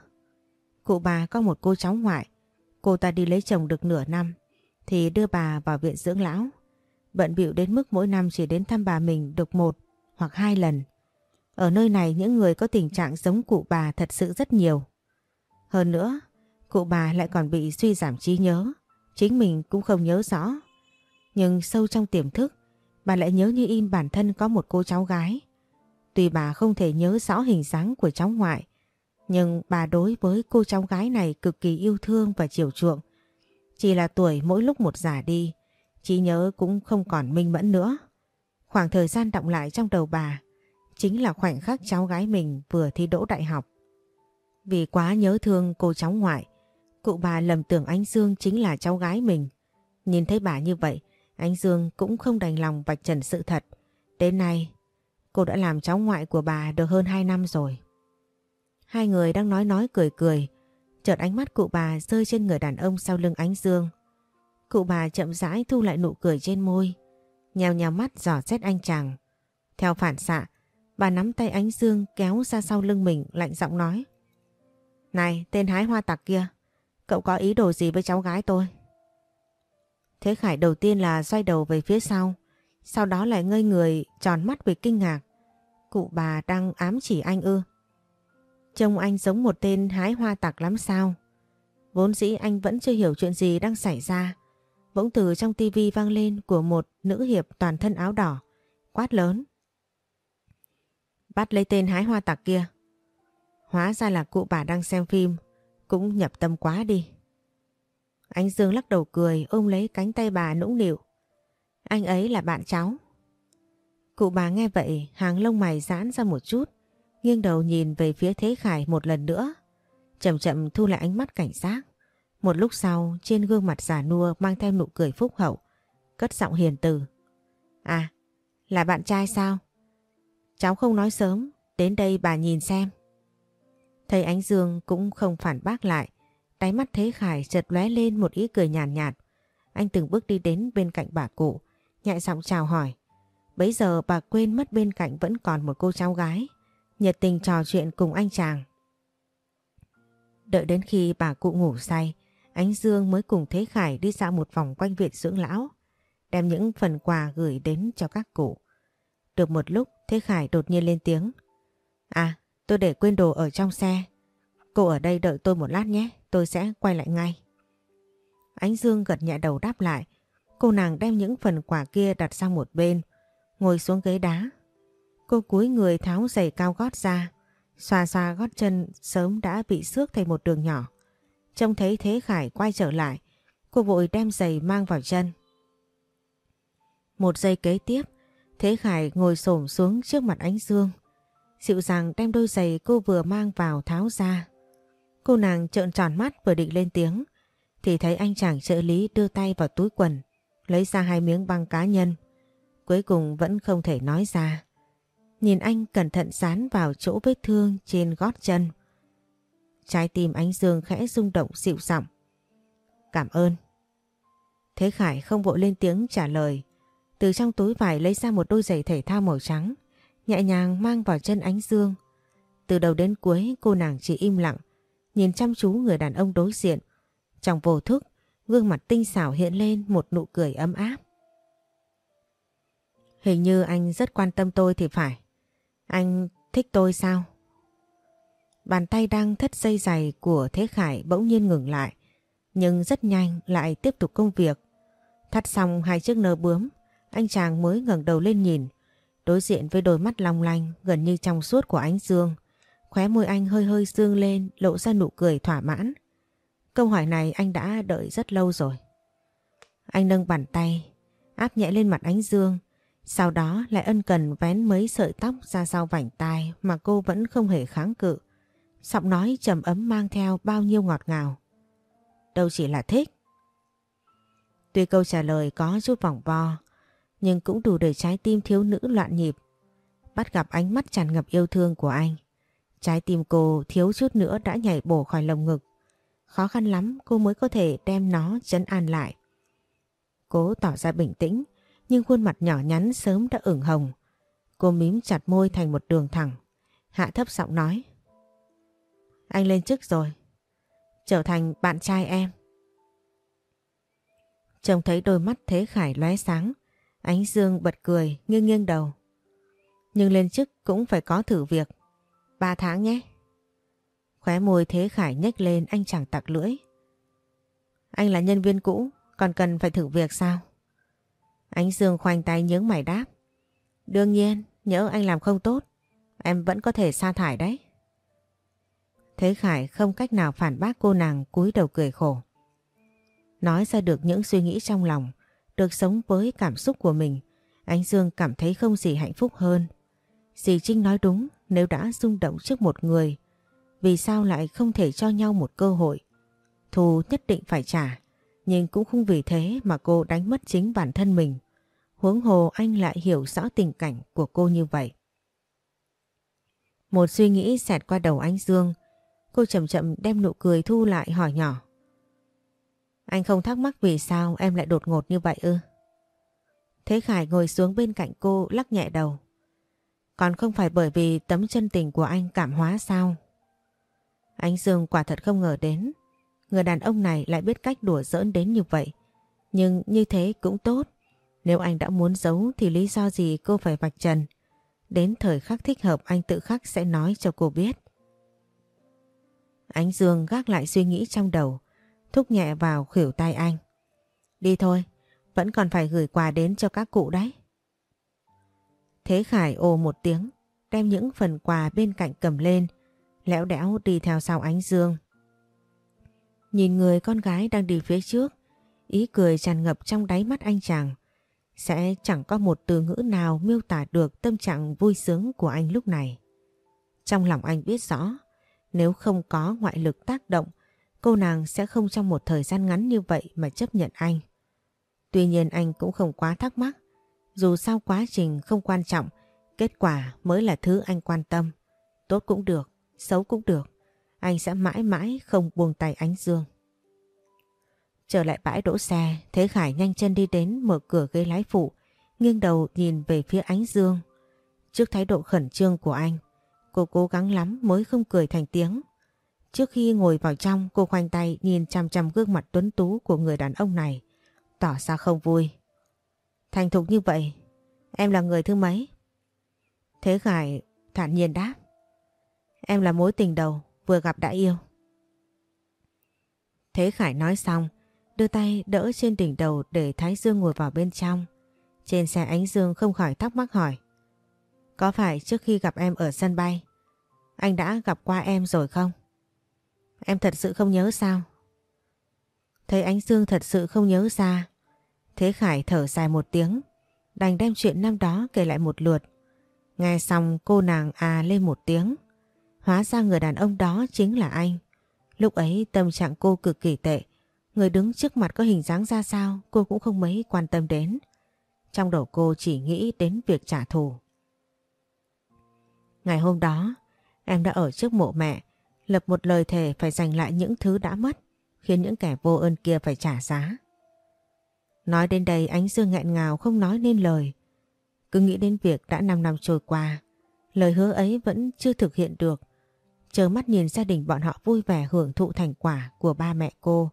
Cụ bà có một cô cháu ngoại, cô ta đi lấy chồng được nửa năm thì đưa bà vào viện dưỡng lão. Bận bịu đến mức mỗi năm chỉ đến thăm bà mình được một hoặc hai lần. Ở nơi này những người có tình trạng giống cụ bà thật sự rất nhiều. Hơn nữa, cụ bà lại còn bị suy giảm trí nhớ, chính mình cũng không nhớ rõ. Nhưng sâu trong tiềm thức, bà lại nhớ như in bản thân có một cô cháu gái. Tuy bà không thể nhớ rõ hình dáng của cháu ngoại, nhưng bà đối với cô cháu gái này cực kỳ yêu thương và chiều chuộng. Chỉ là tuổi mỗi lúc một già đi, trí nhớ cũng không còn minh mẫn nữa. Khoảng thời gian động lại trong đầu bà chính là khoảnh khắc cháu gái mình vừa thi đỗ đại học. Vì quá nhớ thương cô cháu ngoại, cụ bà lầm tưởng anh Dương chính là cháu gái mình. Nhìn thấy bà như vậy, anh Dương cũng không đành lòng vạch trần sự thật. Đến nay, cô đã làm cháu ngoại của bà được hơn 2 năm rồi. Hai người đang nói nói cười cười, chợt ánh mắt cụ bà rơi trên người đàn ông sau lưng ánh Dương. Cụ bà chậm rãi thu lại nụ cười trên môi, nhào nhào mắt dò xét anh chàng. Theo phản xạ, bà nắm tay ánh Dương kéo ra sau lưng mình lạnh giọng nói. Này, tên hái hoa tặc kia, cậu có ý đồ gì với cháu gái tôi? Thế Khải đầu tiên là xoay đầu về phía sau, sau đó lại ngây người tròn mắt vì kinh ngạc. Cụ bà đang ám chỉ anh ư. Trông anh giống một tên hái hoa tặc lắm sao. Vốn dĩ anh vẫn chưa hiểu chuyện gì đang xảy ra. Bỗng từ trong tivi vang lên của một nữ hiệp toàn thân áo đỏ. Quát lớn. Bắt lấy tên hái hoa tặc kia. Hóa ra là cụ bà đang xem phim. Cũng nhập tâm quá đi. Anh Dương lắc đầu cười, ôm lấy cánh tay bà nũng nịu. Anh ấy là bạn cháu. Cụ bà nghe vậy, hàng lông mày giãn ra một chút. Nghiêng đầu nhìn về phía Thế Khải một lần nữa. Chậm chậm thu lại ánh mắt cảnh giác. Một lúc sau trên gương mặt giả nua mang theo nụ cười phúc hậu. Cất giọng hiền từ. À, là bạn trai sao? Cháu không nói sớm, đến đây bà nhìn xem. Thầy Ánh Dương cũng không phản bác lại. Đáy mắt Thế Khải chợt lóe lên một ý cười nhàn nhạt, nhạt. Anh từng bước đi đến bên cạnh bà cụ, nhẹ giọng chào hỏi. Bấy giờ bà quên mất bên cạnh vẫn còn một cô cháu gái, nhiệt tình trò chuyện cùng anh chàng. Đợi đến khi bà cụ ngủ say, Ánh Dương mới cùng Thế Khải đi dạo một vòng quanh viện dưỡng lão, đem những phần quà gửi đến cho các cụ. Được một lúc, Thế Khải đột nhiên lên tiếng. À, tôi để quên đồ ở trong xe. Cô ở đây đợi tôi một lát nhé, tôi sẽ quay lại ngay. Ánh Dương gật nhẹ đầu đáp lại. Cô nàng đem những phần quà kia đặt sang một bên, ngồi xuống ghế đá. Cô cúi người tháo giày cao gót ra, xoa xoa gót chân sớm đã bị xước thành một đường nhỏ. Trông thấy Thế Khải quay trở lại, cô vội đem giày mang vào chân. Một giây kế tiếp, Thế Khải ngồi xổm xuống trước mặt ánh dương. Dịu dàng đem đôi giày cô vừa mang vào tháo ra. Cô nàng trợn tròn mắt vừa định lên tiếng, thì thấy anh chàng trợ lý đưa tay vào túi quần, lấy ra hai miếng băng cá nhân. Cuối cùng vẫn không thể nói ra. Nhìn anh cẩn thận dán vào chỗ vết thương trên gót chân. Trái tim ánh dương khẽ rung động dịu giọng. Cảm ơn. Thế Khải không vội lên tiếng trả lời. Từ trong túi vải lấy ra một đôi giày thể thao màu trắng, nhẹ nhàng mang vào chân ánh dương. Từ đầu đến cuối cô nàng chỉ im lặng, nhìn chăm chú người đàn ông đối diện. Trong vô thức, gương mặt tinh xảo hiện lên một nụ cười ấm áp. Hình như anh rất quan tâm tôi thì phải. Anh thích tôi sao? Bàn tay đang thất dây giày của Thế Khải bỗng nhiên ngừng lại. Nhưng rất nhanh lại tiếp tục công việc. Thắt xong hai chiếc nơ bướm, anh chàng mới ngẩng đầu lên nhìn. Đối diện với đôi mắt long lanh gần như trong suốt của ánh dương. Khóe môi anh hơi hơi dương lên lộ ra nụ cười thỏa mãn. Câu hỏi này anh đã đợi rất lâu rồi. Anh nâng bàn tay, áp nhẹ lên mặt ánh dương. Sau đó lại ân cần vén mấy sợi tóc ra sau vảnh tai mà cô vẫn không hề kháng cự. Giọng nói trầm ấm mang theo bao nhiêu ngọt ngào. Đâu chỉ là thích. Tuy câu trả lời có chút vòng vo, nhưng cũng đủ để trái tim thiếu nữ loạn nhịp. Bắt gặp ánh mắt tràn ngập yêu thương của anh. Trái tim cô thiếu chút nữa đã nhảy bổ khỏi lồng ngực. Khó khăn lắm cô mới có thể đem nó chấn an lại. Cố tỏ ra bình tĩnh, nhưng khuôn mặt nhỏ nhắn sớm đã ửng hồng. Cô mím chặt môi thành một đường thẳng. Hạ thấp giọng nói. Anh lên chức rồi. Trở thành bạn trai em. Trông thấy đôi mắt Thế Khải lóe sáng. Ánh Dương bật cười nghiêng nghiêng đầu. Nhưng lên chức cũng phải có thử việc. Ba tháng nhé. Khóe môi Thế Khải nhếch lên anh chẳng tặc lưỡi. Anh là nhân viên cũ, còn cần phải thử việc sao? Ánh Dương khoanh tay nhướng mày đáp. Đương nhiên, nhớ anh làm không tốt, em vẫn có thể sa thải đấy. Thế Khải không cách nào phản bác cô nàng cúi đầu cười khổ. Nói ra được những suy nghĩ trong lòng, được sống với cảm xúc của mình, Ánh Dương cảm thấy không gì hạnh phúc hơn. Dì Trinh nói đúng, nếu đã rung động trước một người, vì sao lại không thể cho nhau một cơ hội? Thù nhất định phải trả, nhưng cũng không vì thế mà cô đánh mất chính bản thân mình. Huống hồ anh lại hiểu rõ tình cảnh của cô như vậy. Một suy nghĩ xẹt qua đầu anh Dương, cô chậm chậm đem nụ cười thu lại hỏi nhỏ. Anh không thắc mắc vì sao em lại đột ngột như vậy ư? Thế Khải ngồi xuống bên cạnh cô lắc nhẹ đầu. Còn không phải bởi vì tấm chân tình của anh cảm hóa sao? Anh Dương quả thật không ngờ đến. Người đàn ông này lại biết cách đùa giỡn đến như vậy. Nhưng như thế cũng tốt. Nếu anh đã muốn giấu thì lý do gì cô phải vạch trần. Đến thời khắc thích hợp anh tự khắc sẽ nói cho cô biết. Ánh Dương gác lại suy nghĩ trong đầu, thúc nhẹ vào khỉu tay anh. Đi thôi, vẫn còn phải gửi quà đến cho các cụ đấy. Thế Khải ồ một tiếng, đem những phần quà bên cạnh cầm lên, lẽo đẽo đi theo sau ánh dương. Nhìn người con gái đang đi phía trước, ý cười tràn ngập trong đáy mắt anh chàng. Sẽ chẳng có một từ ngữ nào miêu tả được tâm trạng vui sướng của anh lúc này. Trong lòng anh biết rõ, nếu không có ngoại lực tác động, cô nàng sẽ không trong một thời gian ngắn như vậy mà chấp nhận anh. Tuy nhiên anh cũng không quá thắc mắc, dù sao quá trình không quan trọng, kết quả mới là thứ anh quan tâm. Tốt cũng được, xấu cũng được, anh sẽ mãi mãi không buông tay ánh dương. Trở lại bãi đỗ xe, Thế Khải nhanh chân đi đến mở cửa ghế lái phụ, nghiêng đầu nhìn về phía ánh dương. Trước thái độ khẩn trương của anh, cô cố gắng lắm mới không cười thành tiếng. Trước khi ngồi vào trong, cô khoanh tay nhìn chăm chăm gương mặt tuấn tú của người đàn ông này, tỏ ra không vui. Thành thục như vậy, em là người thứ mấy? Thế Khải thản nhiên đáp. Em là mối tình đầu, vừa gặp đã yêu. Thế Khải nói xong, đưa tay đỡ trên đỉnh đầu để Thái Dương ngồi vào bên trong. Trên xe ánh Dương không khỏi thắc mắc hỏi. Có phải trước khi gặp em ở sân bay, anh đã gặp qua em rồi không? Em thật sự không nhớ sao? Thấy ánh Dương thật sự không nhớ ra. Thế Khải thở dài một tiếng, đành đem chuyện năm đó kể lại một lượt. Nghe xong cô nàng à lên một tiếng. Hóa ra người đàn ông đó chính là anh. Lúc ấy tâm trạng cô cực kỳ tệ. Người đứng trước mặt có hình dáng ra sao cô cũng không mấy quan tâm đến. Trong đầu cô chỉ nghĩ đến việc trả thù. Ngày hôm đó, em đã ở trước mộ mẹ, lập một lời thề phải giành lại những thứ đã mất, khiến những kẻ vô ơn kia phải trả giá. Nói đến đây ánh dương nghẹn ngào không nói nên lời. Cứ nghĩ đến việc đã 5 năm trôi qua, lời hứa ấy vẫn chưa thực hiện được. Chờ mắt nhìn gia đình bọn họ vui vẻ hưởng thụ thành quả của ba mẹ cô.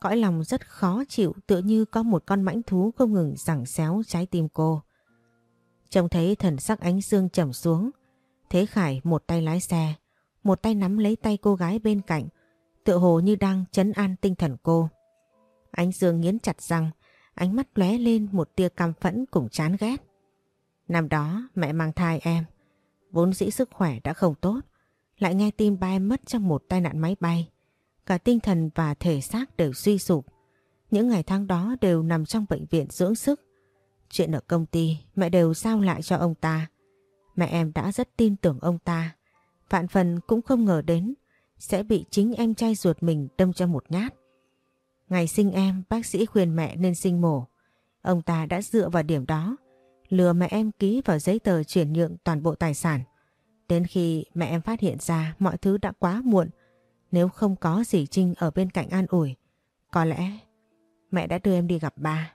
Cõi lòng rất khó chịu tựa như có một con mãnh thú không ngừng giằng xéo trái tim cô. Trông thấy thần sắc ánh dương trầm xuống. Thế Khải một tay lái xe, một tay nắm lấy tay cô gái bên cạnh, tựa hồ như đang chấn an tinh thần cô. Ánh dương nghiến chặt răng, ánh mắt lóe lên một tia căm phẫn cùng chán ghét. Năm đó mẹ mang thai em, vốn dĩ sức khỏe đã không tốt, lại nghe tin ba em mất trong một tai nạn máy bay. Cả tinh thần và thể xác đều suy sụp. Những ngày tháng đó đều nằm trong bệnh viện dưỡng sức. Chuyện ở công ty, mẹ đều giao lại cho ông ta. Mẹ em đã rất tin tưởng ông ta. Vạn phần cũng không ngờ đến, sẽ bị chính em trai ruột mình đâm cho một nhát. Ngày sinh em, bác sĩ khuyên mẹ nên sinh mổ. Ông ta đã dựa vào điểm đó, lừa mẹ em ký vào giấy tờ chuyển nhượng toàn bộ tài sản. Đến khi mẹ em phát hiện ra mọi thứ đã quá muộn, nếu không có dì Trinh ở bên cạnh an ủi, có lẽ mẹ đã đưa em đi gặp ba.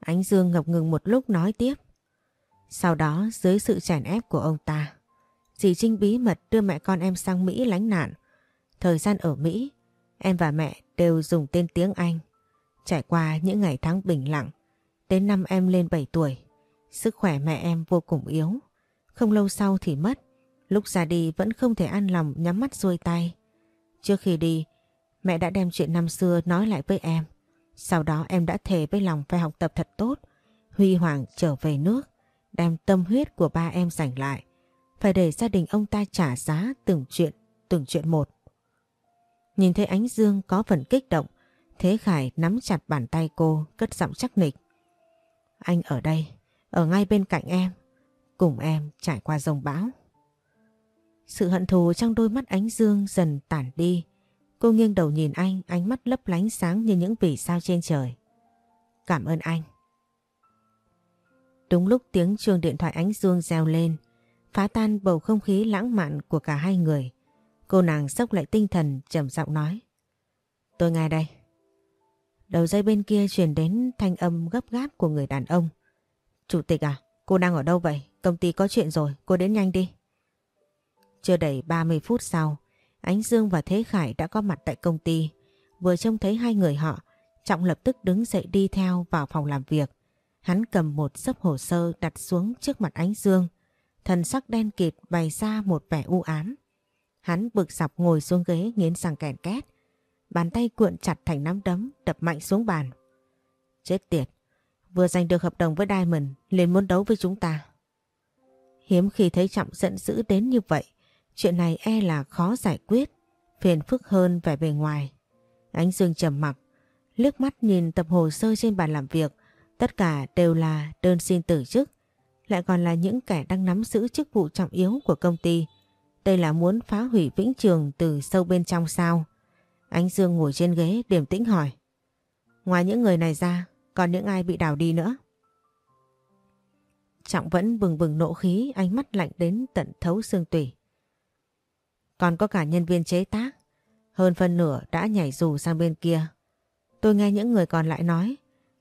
Ánh Dương ngập ngừng một lúc nói tiếp. Sau đó dưới sự chèn ép của ông ta, dì Trinh bí mật đưa mẹ con em sang Mỹ lánh nạn. Thời gian ở Mỹ, em và mẹ đều dùng tên tiếng Anh. Trải qua những ngày tháng bình lặng, đến năm em lên 7 tuổi, sức khỏe mẹ em vô cùng yếu. Không lâu sau thì mất. Lúc ra đi vẫn không thể an lòng nhắm mắt xuôi tay. Trước khi đi, mẹ đã đem chuyện năm xưa nói lại với em. Sau đó em đã thề với lòng phải học tập thật tốt, huy hoàng trở về nước, đem tâm huyết của ba em giành lại. Phải để gia đình ông ta trả giá từng chuyện, từng chuyện một. Nhìn thấy ánh dương có phần kích động, Thế Khải nắm chặt bàn tay cô, cất giọng chắc nịch. Anh ở đây, ở ngay bên cạnh em, cùng em trải qua dòng bão. Sự hận thù trong đôi mắt ánh dương dần tản đi. Cô nghiêng đầu nhìn anh, ánh mắt lấp lánh sáng như những vì sao trên trời. Cảm ơn anh. Đúng lúc tiếng chuông điện thoại ánh dương reo lên, phá tan bầu không khí lãng mạn của cả hai người. Cô nàng sốc lại tinh thần trầm giọng nói. Tôi nghe đây. Đầu dây bên kia truyền đến thanh âm gấp gáp của người đàn ông. Chủ tịch à, cô đang ở đâu vậy? Công ty có chuyện rồi, cô đến nhanh đi. Chưa đầy 30 phút sau, Ánh Dương và Thế Khải đã có mặt tại công ty. Vừa trông thấy hai người họ, Trọng lập tức đứng dậy đi theo vào phòng làm việc. Hắn cầm một sấp hồ sơ đặt xuống trước mặt ánh dương. Thần sắc đen kịt bày ra một vẻ u ám. Hắn bực dọc ngồi xuống ghế nghiến răng kèn két. Bàn tay cuộn chặt thành nắm đấm đập mạnh xuống bàn. Chết tiệt. Vừa giành được hợp đồng với Diamond liền muốn đấu với chúng ta. Hiếm khi thấy Trọng giận dữ đến như vậy. Chuyện này e là khó giải quyết. Phiền phức hơn vẻ bề ngoài. Ánh Dương trầm mặc. Liếc mắt nhìn tập hồ sơ trên bàn làm việc. Tất cả đều là đơn xin tử chức. Lại còn là những kẻ đang nắm giữ chức vụ trọng yếu của công ty. Đây là muốn phá hủy Vĩnh Trường từ sâu bên trong sao? Ánh Dương ngồi trên ghế điềm tĩnh hỏi. Ngoài những người này ra, còn những ai bị đào đi nữa? Trọng vẫn bừng bừng nộ khí, ánh mắt lạnh đến tận thấu xương tủy. Còn có cả nhân viên chế tác, hơn phân nửa đã nhảy dù sang bên kia. Tôi nghe những người còn lại nói,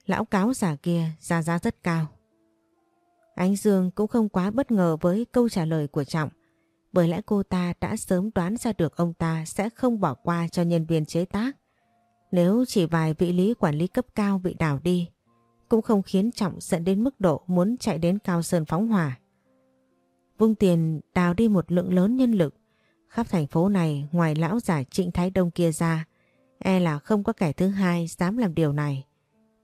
lão cáo giả kia ra giá rất cao. Ánh Dương cũng không quá bất ngờ với câu trả lời của Trọng, bởi lẽ cô ta đã sớm đoán ra được ông ta sẽ không bỏ qua cho nhân viên chế tác. Nếu chỉ vài vị lý quản lý cấp cao bị đảo đi, cũng không khiến Trọng giận đến mức độ muốn chạy đến Cao Sơn phóng hỏa. Vung tiền đào đi một lượng lớn nhân lực, khắp thành phố này ngoài lão giả Trịnh Thái Đông kia ra, e là không có kẻ thứ hai dám làm điều này.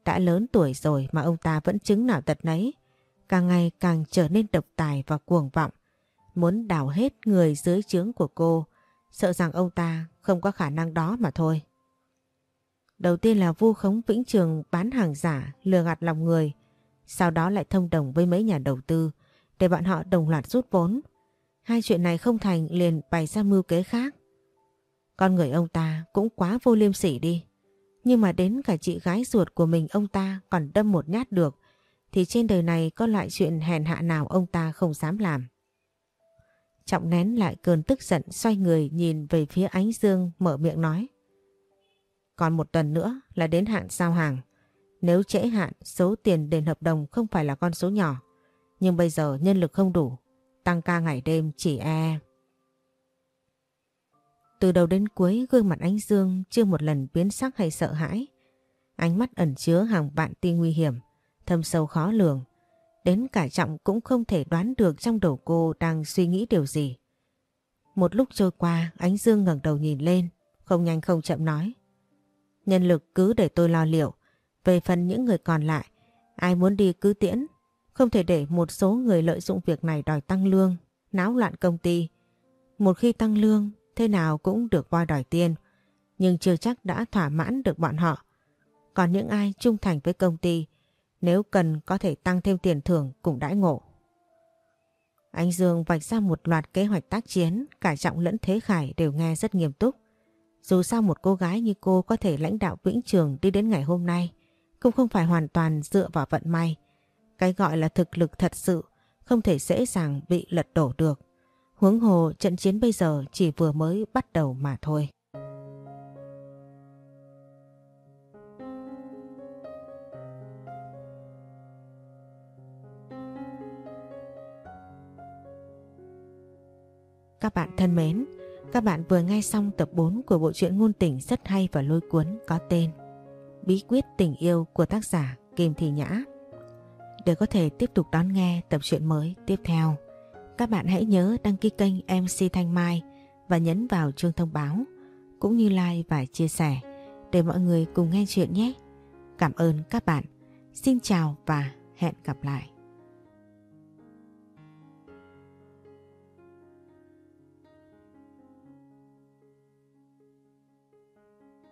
Đã lớn tuổi rồi mà ông ta vẫn chứng nào tật nấy, càng ngày càng trở nên độc tài và cuồng vọng, muốn đào hết người dưới trướng của cô, sợ rằng ông ta không có khả năng đó mà thôi. Đầu tiên là vu khống Vĩnh Trường bán hàng giả, lừa gạt lòng người, sau đó lại thông đồng với mấy nhà đầu tư để bọn họ đồng loạt rút vốn. Hai chuyện này không thành liền bày ra mưu kế khác. Con người ông ta cũng quá vô liêm sỉ đi. Nhưng mà đến cả chị gái ruột của mình ông ta còn đâm một nhát được thì trên đời này có loại chuyện hèn hạ nào ông ta không dám làm. Trọng nén lại cơn tức giận xoay người nhìn về phía ánh dương mở miệng nói. Còn một tuần nữa là đến hạn giao hàng. Nếu trễ hạn, số tiền đền hợp đồng không phải là con số nhỏ. Nhưng bây giờ nhân lực không đủ. Tăng ca ngày đêm chỉ e. Từ đầu đến cuối gương mặt ánh Dương chưa một lần biến sắc hay sợ hãi. Ánh mắt ẩn chứa hàng vạn tia nguy hiểm, thâm sâu khó lường. Đến cả trọng cũng không thể đoán được trong đầu cô đang suy nghĩ điều gì. Một lúc trôi qua, ánh Dương ngẩng đầu nhìn lên, không nhanh không chậm nói. Nhân lực cứ để tôi lo liệu. Về phần những người còn lại, ai muốn đi cứ tiễn. Không thể để một số người lợi dụng việc này đòi tăng lương, náo loạn công ty. Một khi tăng lương, thế nào cũng được voi đòi tiền. Nhưng chưa chắc đã thỏa mãn được bọn họ. Còn những ai trung thành với công ty, nếu cần có thể tăng thêm tiền thưởng cũng đãi ngộ. Anh Dương vạch ra một loạt kế hoạch tác chiến, cả Trọng lẫn Thế Khải đều nghe rất nghiêm túc. Dù sao một cô gái như cô có thể lãnh đạo Vĩnh Trường đi đến ngày hôm nay, cũng không phải hoàn toàn dựa vào vận may. Cái gọi là thực lực thật sự không thể dễ dàng bị lật đổ được. Huống hồ trận chiến bây giờ chỉ vừa mới bắt đầu mà thôi. Các bạn thân mến! Các bạn vừa nghe xong tập 4 của bộ truyện ngôn tình rất hay và lôi cuốn có tên Bí quyết tình yêu của tác giả Kim Thị Nhã. Để có thể tiếp tục đón nghe tập truyện mới tiếp theo, các bạn hãy nhớ đăng ký kênh MC Thanh Mai và nhấn vào chuông thông báo cũng như like và chia sẻ để mọi người cùng nghe chuyện nhé. Cảm ơn các bạn. Xin chào và hẹn gặp lại.